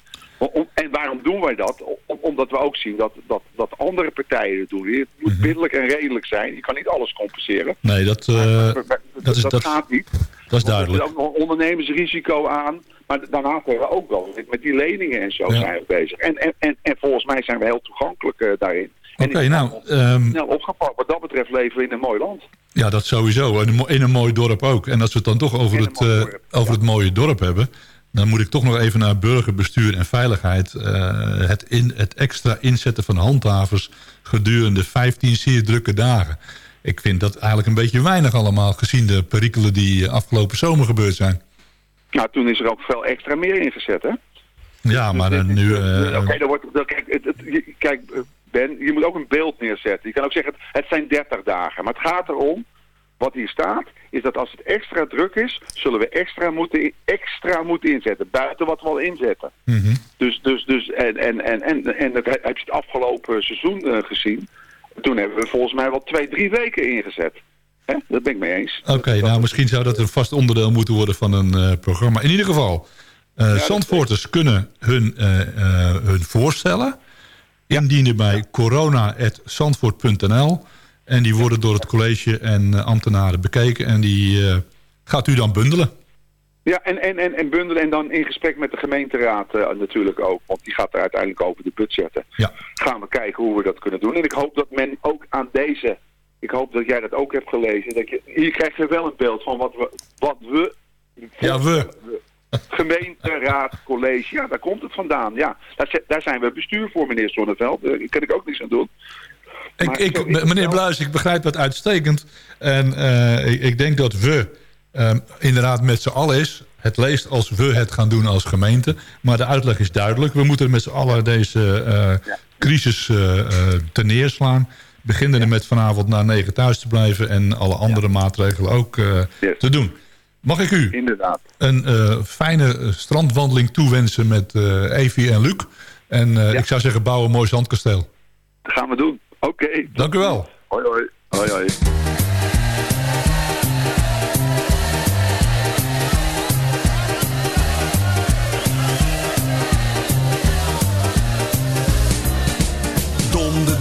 om- en waarom doen wij dat? Om- omdat we ook zien dat, dat, dat andere partijen het doen. Het moet billig en redelijk zijn. Je kan niet alles compenseren. Nee, dat, eh, dat, is, dat, dat, gaat niet. Dat is Er duidelijk. zit ook ondernemersrisico aan. Maar daarnaast hebben we ook wel met die leningen en zo Ja. zijn we bezig. En, en, en, en volgens mij zijn we heel toegankelijk eh, daarin. Oké, nou, ehm, Snel opgepakt. Wat dat betreft leven we in een mooi land. ja, dat sowieso. Een in een mooi dorp ook. En als we het dan toch over, het, eh, over het mooie dorp hebben... dan moet ik toch nog even naar burgerbestuur en veiligheid. eh, het, in, het extra inzetten van handhavers gedurende 15 zeer drukke dagen. Ik vind dat eigenlijk een beetje weinig allemaal... gezien de perikelen die eh, afgelopen zomer gebeurd zijn. Nou, toen is er ook veel extra meer ingezet, hè? Ja, maar eh, nu... eh, Oké, dan wordt, dan, kijk, het, kijk, Ben, je moet ook een beeld neerzetten. Je kan ook zeggen, het, zijn 30 dagen. Maar het gaat erom, wat hier staat, is dat als het extra druk is, zullen we extra moeten, extra moeten inzetten. Buiten wat we al inzetten. mhm. Dus, dus, dus, en, en, en, en, en dat heb je het afgelopen seizoen gezien. Toen hebben we volgens mij wel twee, drie weken ingezet. Hè? Dat ben ik mee eens. Oké, nou misschien zou dat een vast onderdeel moeten worden van een eh, programma. In ieder geval, eh Zandvoorters kunnen hun, eh, hun voorstellen indienen bij corona.zandvoort.nl. En die worden door het college en ambtenaren bekeken. En die gaat u dan bundelen. Ja, en, en, en, en bundelen en dan in gesprek met de gemeenteraad eh, natuurlijk ook. Want die gaat er uiteindelijk over de budgetten. Ja. Gaan we kijken hoe we dat kunnen doen. En ik hoop dat men ook aan deze... Ik hoop dat jij dat ook hebt gelezen. Dat je, hier krijg je wel een beeld van wat we... Wat we Ja, we. Gemeenteraad, college, ja, daar komt het vandaan. Ja, daar, daar zijn we bestuur voor, meneer Zonneveld. Daar kan ik ook niks aan doen. Ik, ik, meneer. Bluis, ik begrijp dat uitstekend. En eh, ik, ik denk dat we ehm, inderdaad met z'n allen is. Het leest als we het gaan doen als gemeente. Maar de uitleg is duidelijk. We moeten met z'n allen deze eh, crisis eh, eh, ten neerslaan. Beginnen er met vanavond na negen thuis te blijven. En alle andere maatregelen ook te doen. Mag ik u Inderdaad. een fijne strandwandeling toewensen met eh Evie en Luc. En ik zou zeggen, bouw een mooi zandkasteel. Dat gaan we doen. Oké. Dank u wel. Hoi, hoi. Hoi, hoi.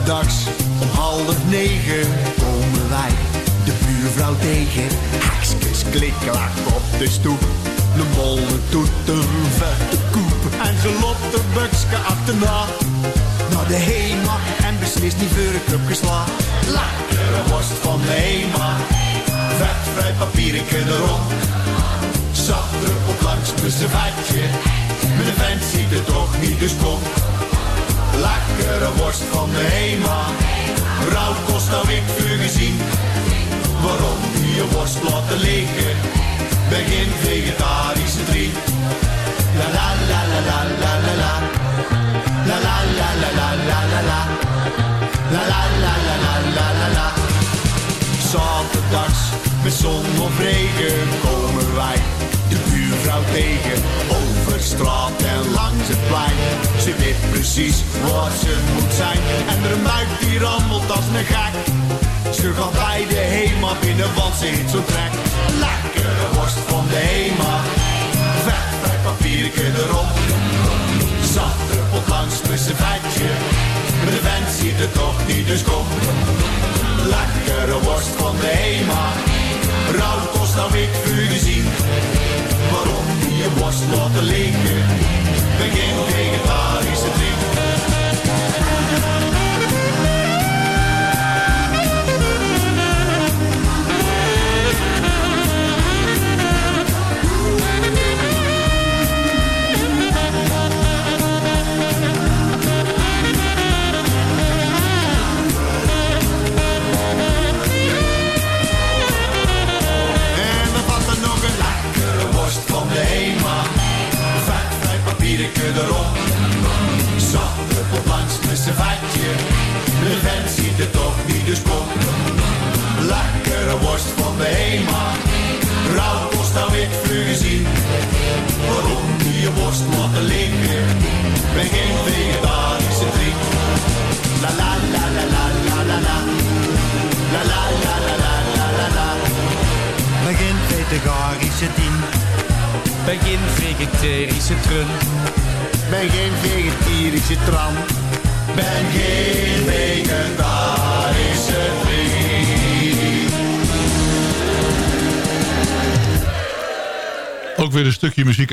Om half negen komen wij de buurvrouw tegen. Haksjes klikklak op de stoep. De molen doet een vette koep. En ze loopt de bukske achterna. Naar de HEMA en beslist niet voor een club geslagen. Lekkere worst van de HEMA. Vetvrij papieren erom. Zacht druppelt langs mijn servetje. Mijn vent ziet het toch niet, dus. Lekkere worst van de HEMA. Rauwkost nou ik vuur gezien. Waarom die je worst laten liggen? Begin vegetarische drie. La la la la la la la la. La la la la la la la la. La la la la la la la la. Zaterdags met zon of regen komen wij de buurvrouw tegen. Straat en langs het plein. Ze weet precies waar ze moet zijn. En er buik die rammelt als een gek. Ze gaat bij de HEMA binnen, want ze heeft zo'n trek. Lekkere worst van de HEMA. Vet bij papiertje erop. Zacht druppelt langs met zijn. Maar de vent ziet het toch niet, dus kom. Lekkere worst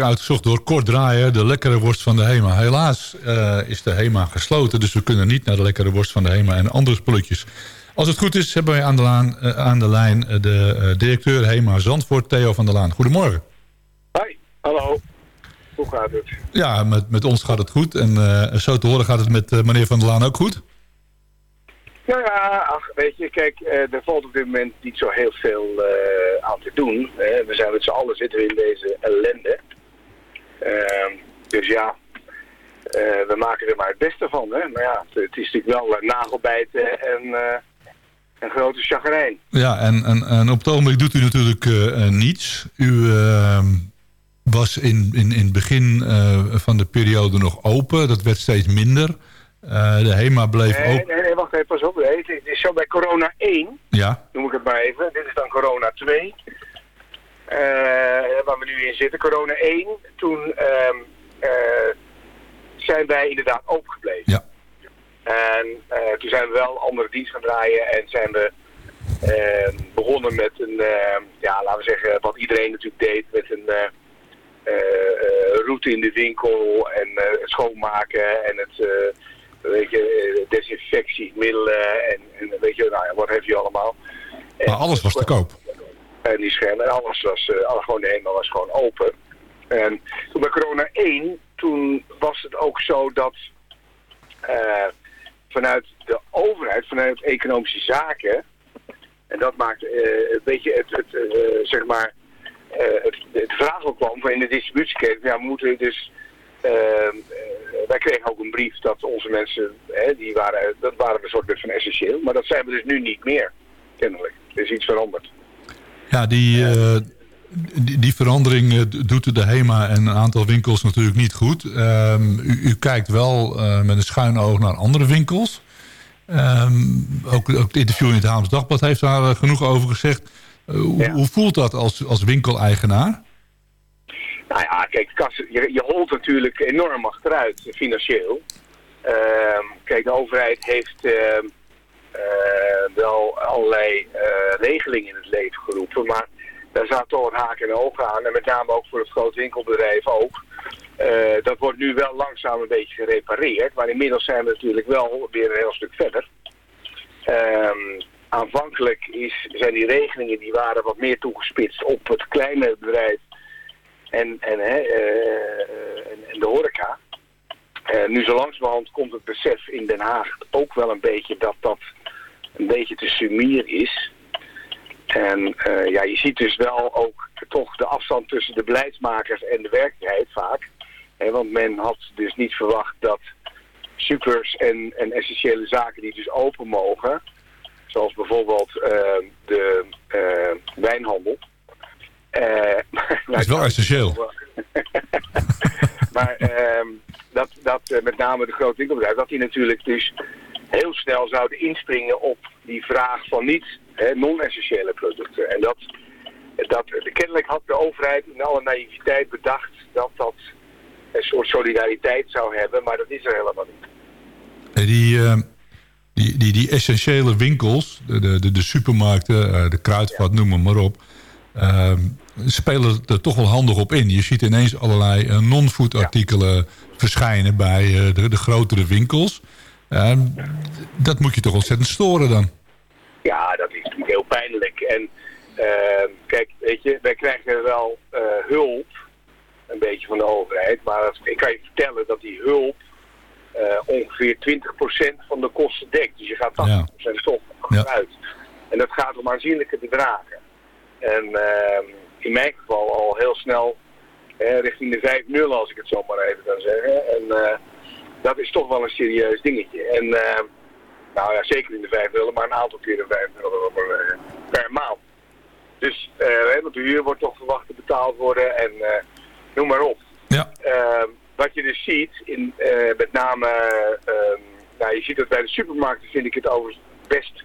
uitgezocht door Kort Draaier. De lekkere worst van de HEMA. Helaas eh, is de HEMA gesloten. Dus we kunnen niet naar de lekkere worst van de HEMA en andere spulletjes. Als het goed is hebben wij aan de, laan, eh, aan de lijn eh, de directeur HEMA Zandvoort, Theo van der Laan. Goedemorgen. Hoi, hallo. Hoe gaat het? Ja, met, met ons gaat het goed. En zo te horen gaat het met meneer van der Laan ook goed. Nou ja, ach, weet je, kijk, er valt op dit moment niet zo heel veel aan te doen. Hè. We zijn met z'n allen zitten in deze ellende. Ehm, dus ja, eh, we maken er maar het beste van. Hè. Maar ja, het, het is natuurlijk wel eh, nagelbijten en eh, een grote chagrijn. Ja, en, en, en op het ogenblik doet u natuurlijk niets. U eh, was in, in, in het begin van de periode nog open. Dat werd steeds minder. De HEMA bleef Nee, open. nee, nee, wacht even, pas op. Nee, het is zo bij corona 1, Ja, noem ik het maar even. Dit is dan corona 2. Eh, waar we nu in zitten. Corona 1, toen ehm, eh, zijn wij inderdaad open gebleven. Ja. En eh, toen zijn we wel andere dienst gaan draaien en zijn we ehm, begonnen met een, ehm, ja, laten we zeggen, wat iedereen natuurlijk deed, met een route in de winkel en het schoonmaken en het, eh, weet je, desinfectiemiddelen en, en weet je, nou ja, wat heb je allemaal. En, maar alles was te koop. En die schermen en alles was, eh, gewoon de was gewoon open. En toen bij corona 1, toen was het ook zo dat eh, vanuit de overheid, vanuit economische zaken, en dat maakt eh, een beetje het, het zeg maar, het, het vraag ook kwam van in de distributieketen, ja, we moeten dus, eh, eh, wij kregen ook een brief dat onze mensen, hè, die waren, dat waren een soort van essentieel, maar dat zijn we dus nu niet meer, kennelijk. Er is iets veranderd. Ja, die, eh, die, die verandering eh, doet de HEMA en een aantal winkels natuurlijk niet goed. Ehm, u, u kijkt wel eh, met een schuin oog naar andere winkels. Ehm, ook, ook het interview in het Haams Dagblad heeft daar genoeg over gezegd. Hoe, hoe voelt dat als, als winkeleigenaar? Nou ja, kijk, je, je holt natuurlijk enorm achteruit financieel. Ehm, kijk, de overheid heeft wel allerlei eh, regelingen in het leven geroepen, maar daar zaten toch wat haken en ogen aan. En met name ook voor het groot winkelbedrijf ook. Eh, dat wordt nu wel langzaam een beetje gerepareerd, maar inmiddels zijn we natuurlijk wel weer een heel stuk verder. Ehm, aanvankelijk is, zijn die regelingen die waren wat meer toegespitst op het kleine bedrijf en, en, eh, en, de horeca. Eh, nu zo langzamerhand komt het besef in Den Haag ook wel een beetje dat dat een beetje te sumier is. En eh, ja, je ziet dus wel ook toch de afstand tussen de beleidsmakers en de werkelijkheid vaak. Hè, want men had dus niet verwacht dat supers en, en essentiële zaken die dus open mogen, zoals bijvoorbeeld eh, de eh, wijnhandel. Dat is wel essentieel. maar ehm, dat, dat met name de grote winkelbedrijven, dat die natuurlijk dus heel snel zouden inspringen op die vraag van niet non-essentiële producten. En dat, dat, kennelijk had de overheid in alle naïviteit bedacht dat dat een soort solidariteit zou hebben, maar dat is er helemaal niet. Die, eh, die, die, die essentiële winkels, de, de, de, supermarkten, eh, de kruidvat, noem maar, maar op... ehm, spelen er toch wel handig op in. Je ziet ineens allerlei eh, non-food artikelen verschijnen bij de, de grotere winkels. Dat moet je toch ontzettend storen dan? Ja, dat is natuurlijk heel pijnlijk. En ehm, kijk, weet je, wij krijgen wel eh, hulp, een beetje van de overheid. Maar ik kan je vertellen dat die hulp eh, ongeveer 20% van de kosten dekt. Dus je gaat 80% toch achteruit. En dat gaat om aanzienlijke bedragen. En ehm, in mijn geval al heel snel richting de 5-0 als ik het zo maar even kan zeggen. En eh, toch wel een serieus dingetje. En ehm, nou ja, zeker in de 5 nullen, maar een aantal keren 5 nullen per, eh, per maand. Dus, eh, want de huur wordt toch verwacht te betaald worden en eh, noem maar op. Ja. wat je dus ziet, in, eh, met name, ehm, nou je ziet dat bij de supermarkten vind ik het overigens best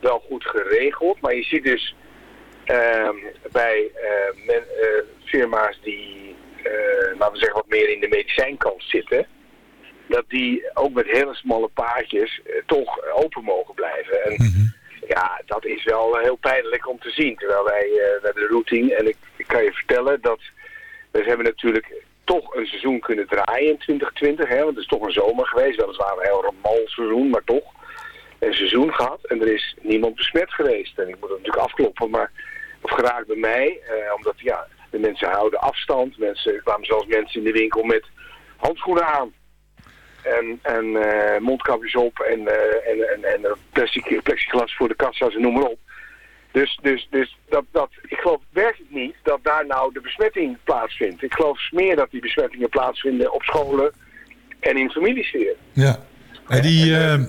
wel goed geregeld. Maar je ziet dus ehm, bij eh, men, eh, firma's die, eh, laten we zeggen, wat meer in de medicijnkant zitten dat die ook met hele smalle paadjes eh, toch open mogen blijven. En ja, dat is wel eh, heel pijnlijk om te zien. Terwijl wij eh, bij de routine, en ik, ik kan je vertellen dat we hebben natuurlijk toch een seizoen kunnen draaien in 2020. Hè, want het is toch een zomer geweest. Weliswaar een heel normaal seizoen, maar toch een seizoen gehad. En er is niemand besmet geweest. En ik moet het natuurlijk afkloppen, maar of geraakt bij mij. Omdat ja, de mensen houden afstand. Mensen, er kwamen zelfs mensen in de winkel met handschoenen aan. En, en eh, mondkapjes op en, eh, en, en, en plastic, plexiglas voor de kassa's en noem maar op. Dus, dus, dus dat, dat, ik geloof werkelijk niet dat daar nou de besmetting plaatsvindt. Ik geloof meer dat die besmettingen plaatsvinden op scholen en in familiesfeer. Ja. En die, eh,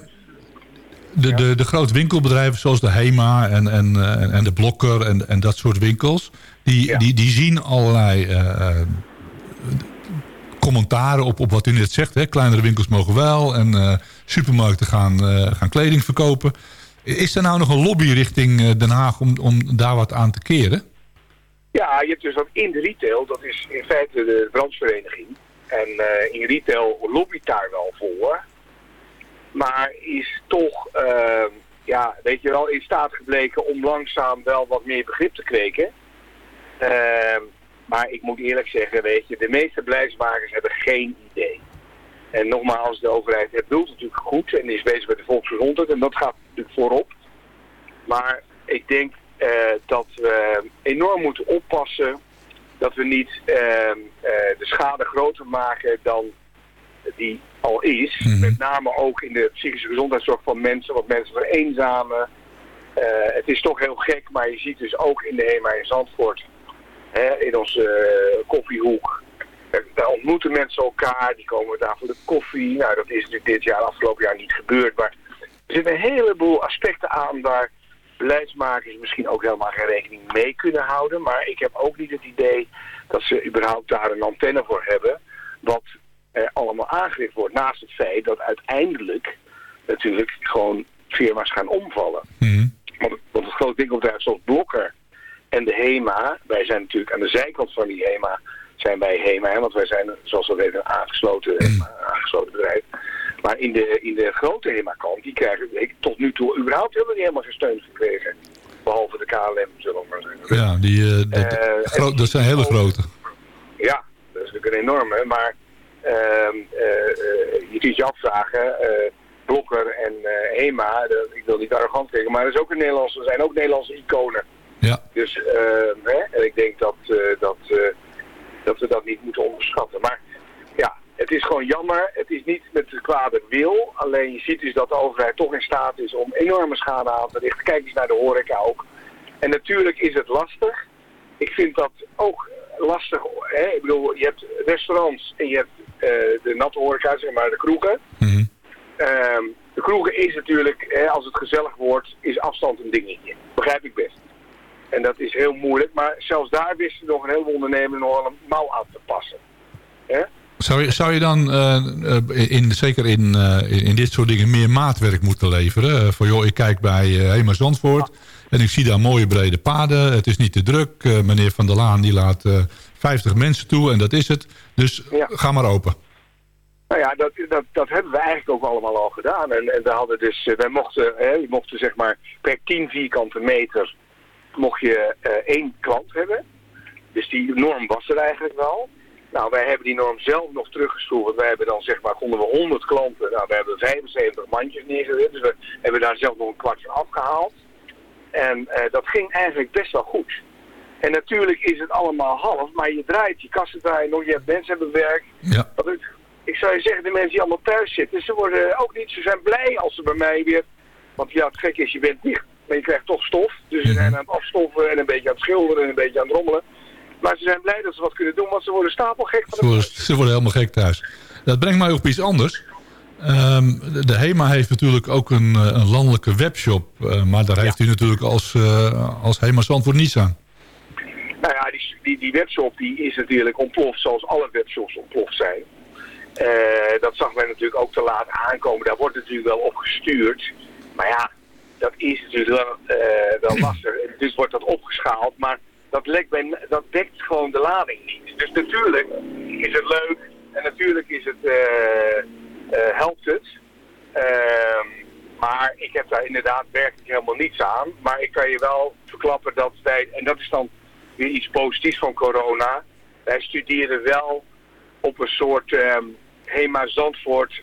de, de, de grote winkelbedrijven zoals de HEMA en, en, en de Blokker en, en dat soort winkels... die, die, die zien allerlei commentaren op, op wat u net zegt. Hè? Kleinere winkels mogen wel en eh, supermarkten gaan, eh, gaan kleding verkopen. Is er nou nog een lobby richting eh, Den Haag om, om daar wat aan te keren? Ja, je hebt dus dat in de retail, dat is in feite de branchevereniging. En in retail lobbyt daar wel voor. Maar is toch, ja, weet je wel, in staat gebleken om langzaam wel wat meer begrip te kweken. Maar ik moet eerlijk zeggen, weet je, de meeste beleidsmakers hebben geen idee. En nogmaals, de overheid het doet natuurlijk goed en is bezig met de volksgezondheid en dat gaat natuurlijk voorop. Maar ik denk eh, dat we enorm moeten oppassen dat we niet ehm, eh, de schade groter maken dan die al is. Met name ook in de psychische gezondheidszorg van mensen, want mensen vereenzamen. Eh, het is toch heel gek, maar je ziet dus ook in de HEMA in Zandvoort, hè, in onze eh, koffiehoek, eh, daar ontmoeten mensen elkaar, die komen daar voor de koffie. Nou, dat is natuurlijk dit jaar, afgelopen jaar niet gebeurd, maar er zitten een heleboel aspecten aan waar beleidsmakers misschien ook helemaal geen rekening mee kunnen houden. Maar ik heb ook niet het idee dat ze überhaupt daar een antenne voor hebben. Wat er allemaal aangericht wordt. Naast het feit dat uiteindelijk natuurlijk gewoon firma's gaan omvallen. Want, want het grote winkelbedrijf zoals Blokker en de HEMA, wij zijn natuurlijk aan de zijkant van die HEMA, zijn wij HEMA, hè, want wij zijn zoals we weten een aangesloten, aangesloten bedrijf. Maar in de, in de grote HEMA-kant, die krijgen ik, tot nu toe überhaupt helemaal niet helemaal gesteund gekregen. Behalve de KLM, zullen we maar zeggen. Ja, die, eh, dat, Eh, dat zijn hele grote. Ja, dat is natuurlijk een enorme. Maar ehm, eh, eh, je kunt je afvragen, eh, Blokker en eh, HEMA, ik wil niet arrogant klinken, maar er, is ook een Nederlandse, er zijn ook Nederlandse iconen. Ja. Dus ehm, hè, en ik denk dat, eh, dat, eh, dat we dat niet moeten onderschatten. Maar ja, het is gewoon jammer. Het is niet met de kwade wil. Alleen je ziet dus dat de overheid toch in staat is om enorme schade aan te richten. Kijk eens naar de horeca ook. En natuurlijk is het lastig. Ik vind dat ook lastig. Hè? Ik bedoel, je hebt restaurants en je hebt eh, de natte horeca, zeg maar, de kroegen. Ehm, de kroegen is natuurlijk, hè, als het gezellig wordt, is afstand een dingetje. Begrijp ik best. En dat is heel moeilijk. Maar zelfs daar wisten nog een heleboel ondernemers nog een mouw aan te passen. Hè? Zou je, zou je dan, eh, eh, in, zeker in, eh, in in dit soort dingen, meer maatwerk moeten leveren? Eh, van joh, ik kijk bij uh, Hema Zandvoort en ik zie daar mooie brede paden. Het is niet te druk. Meneer Van der Laan die laat eh 50 mensen toe en dat is het. Dus ga maar open. Nou ja, dat, dat, dat hebben we eigenlijk ook allemaal al gedaan. En, en we hadden dus, wij mochten, hè, je mocht zeg maar per 10 vierkante meter mocht je eh, één klant hebben. Dus die norm was er eigenlijk wel. Nou, wij hebben die norm zelf nog teruggeschroefd. Want wij hebben dan zeg maar, konden we 100 klanten. Nou, we hebben 75 mandjes neergezet. Dus we hebben daar zelf nog een kwart van afgehaald. En eh, dat ging eigenlijk best wel goed. En natuurlijk is het allemaal half, maar je draait, je kassen draaien nog, je hebt mensen hebben werk. Ja. Het- ik zou je zeggen, de mensen die allemaal thuis zitten, ze worden ook niet, ze zijn blij als ze bij mij weer, want ja, het gekke is, je bent dicht, maar je krijgt toch stof. Dus ze zijn aan het afstoffen en een beetje aan het schilderen en een beetje aan het rommelen. Maar ze zijn blij dat ze wat kunnen doen, want ze worden stapelgek van Ze worden, ze worden helemaal gek thuis. Dat brengt mij op iets anders. Ehm, de- HEMA heeft natuurlijk ook een, eh, een landelijke webshop. eh, maar daar heeft u natuurlijk als, eh, als HEMA Zandvoort niets aan. Nou ja, die, die, die webshop die is natuurlijk ontploft zoals alle webshops ontploft zijn. Dat zag men natuurlijk ook te laat aankomen. Daar wordt natuurlijk wel op gestuurd. Maar ja, dat is natuurlijk wel, eh, wel lastig. Dus wordt dat opgeschaald. Maar dat, lekt bij, dat dekt gewoon de lading niet. Dus natuurlijk is het leuk. En natuurlijk is het, eh, eh, helpt het. Ehm, maar ik heb daar inderdaad werkelijk helemaal niets aan. Maar ik kan je wel verklappen dat wij, en dat is dan weer iets positiefs van corona. Wij studeren wel op een soort ehm HEMA Zandvoort,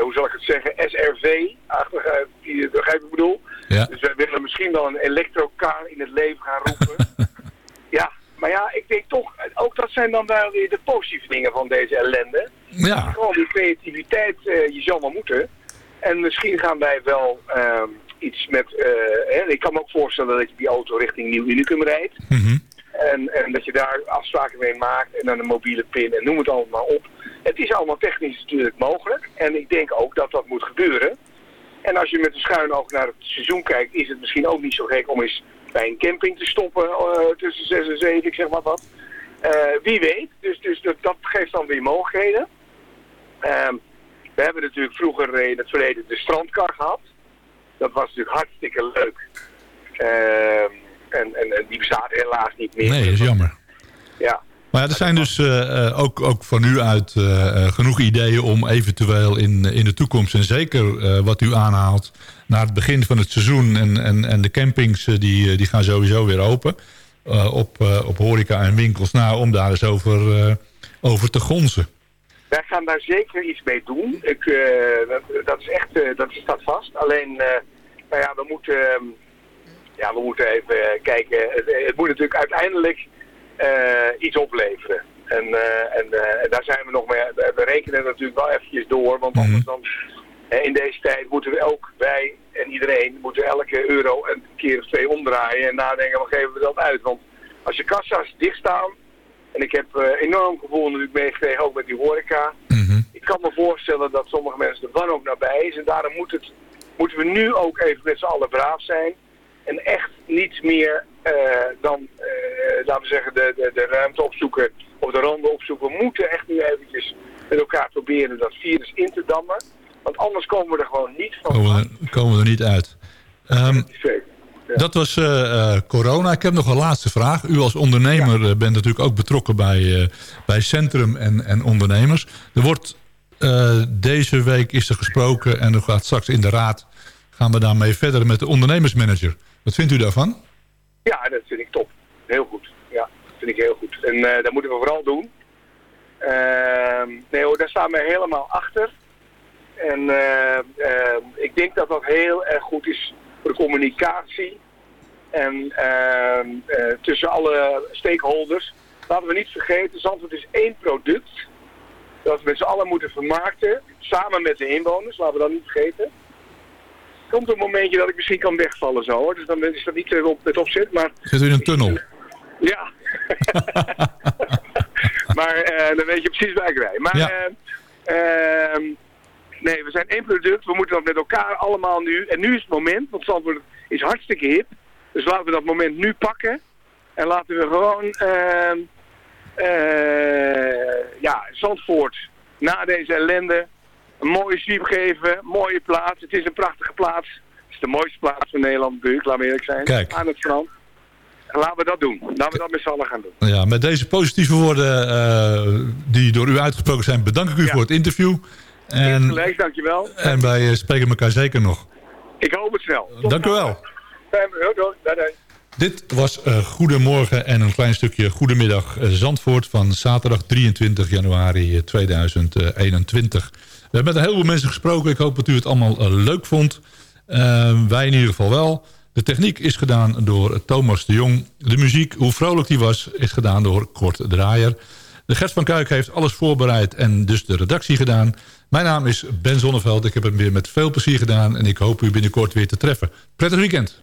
hoe zal ik het zeggen, SRV-achtig, eh, die- begrijp ik bedoel? Ja. Dus wij willen misschien wel een elektrocar in het leven gaan roepen. ja, maar ja, ik denk toch, ook dat zijn dan wel weer de positieve dingen van deze ellende. Ja. Gewoon die creativiteit, eh, je zal maar moeten. En misschien gaan wij wel ehm, iets met... eh, hè, ik kan me ook voorstellen dat je die auto richting Nieuw Unicum rijdt. En, en dat je daar afspraken mee maakt en dan een mobiele pin en noem het allemaal op. Het is allemaal technisch natuurlijk mogelijk. En ik denk ook dat dat moet gebeuren. En als je met een schuin oog naar het seizoen kijkt, is het misschien ook niet zo gek om eens bij een camping te stoppen eh, tussen 6 en 7, ik zeg maar wat. Eh, wie weet, dus, dus dat, geeft dan weer mogelijkheden. Ehm, we hebben natuurlijk vroeger in het verleden de strandkar gehad. Dat was natuurlijk hartstikke leuk. Ehm, en, en, en die bestaat helaas niet meer. Nee, dat is jammer. Ja, Maar ja, er zijn dus eh, eh, ook, ook van u uit eh, eh, genoeg ideeën om eventueel in, in de toekomst... en zeker eh, wat u aanhaalt naar het begin van het seizoen... en, en, en de campings eh, die, eh, die gaan sowieso weer open... eh, op, eh, op horeca en winkels, nou, om daar eens over, eh, over te gonzen. wij gaan daar zeker iets mee doen. Ik, eh, dat, dat is echt, eh, dat staat vast. Alleen, eh, nou ja, we moeten, ehm, ja, we moeten even eh, kijken. Het, het moet natuurlijk uiteindelijk eh, iets opleveren. En, eh, en, en daar zijn we nog mee. We rekenen natuurlijk wel eventjes door, want anders dan in deze tijd moeten we ook, wij en iedereen, moeten elke euro een keer of twee omdraaien en nadenken, wat geven we dat uit? Want als je kassa's dicht staan, en ik heb enorm gevoel natuurlijk meegekregen, ook met die horeca. Ik kan me voorstellen dat sommige mensen er dan ook nabij is. En daarom moet het, moeten we nu ook even met z'n allen braaf zijn. En echt niet meer eh, dan, eh, laten we zeggen, de, de, de ruimte opzoeken of de randen opzoeken. We moeten echt nu eventjes met elkaar proberen dat virus in te dammen. Want anders komen we er gewoon niet van. Komen we, komen we er niet uit. Ehm, Dat was eh, corona. Ik heb nog een laatste vraag. U als ondernemer bent natuurlijk ook betrokken bij, bij Centrum en, en ondernemers. Er wordt deze week is er gesproken en er gaat straks in de raad gaan we daarmee verder met de ondernemersmanager. Wat vindt u daarvan? Ja, dat vind ik top. Heel goed. Ja, dat vind ik heel goed. En eh, dat moeten we vooral doen. Ehm, nee hoor, daar staan we helemaal achter. En eh, ehm, ik denk dat dat heel erg goed is voor de communicatie. En ehm, eh, tussen alle stakeholders. Laten we niet vergeten, Zandvoort is één product. Dat we met z'n allen moeten vermarkten. Samen met de inwoners, laten we dat niet vergeten. Er komt een momentje dat ik misschien kan wegvallen zo hoor. Dus dan is dat niet eh, op het opzet. Maar Zit u in een tunnel? ja. maar eh, dan weet je precies waar ik rij. Maar Ja. eh, ehm, nee, we zijn één product. We moeten dat met elkaar allemaal nu. En nu is het moment, want Zandvoort is hartstikke hip. Dus laten we dat moment nu pakken. En laten we gewoon, ehm, eh, ja, Zandvoort na deze ellende een mooie sweep geven. Mooie plaats. Het is een prachtige plaats. Het is de mooiste plaats van Nederland natuurlijk, laat me eerlijk zijn. Kijk. Aan het strand. En laten we dat doen. Laten we dat met z'n allen gaan doen. Ja, met deze positieve woorden eh, die door u uitgesproken zijn... bedank ik u voor het interview. En, Gelijk, dankjewel. en wij eh, spreken elkaar zeker nog. Ik hoop het snel. Tot Dank u wel. Dit was eh, Goedemorgen en een klein stukje Goedemiddag Zandvoort... van zaterdag 23 januari eh, 2021. We hebben met een heleboel mensen gesproken. Ik hoop dat u het allemaal eh, leuk vond. Eh, wij in ieder geval wel. De techniek is gedaan door Thomas de Jong. De muziek, hoe vrolijk die was, is gedaan door Kort Draaier. De Gert van Kuik heeft alles voorbereid en dus de redactie gedaan. Mijn naam is Ben Zonneveld. Ik heb het weer met veel plezier gedaan... en ik hoop u binnenkort weer te treffen. Prettig weekend.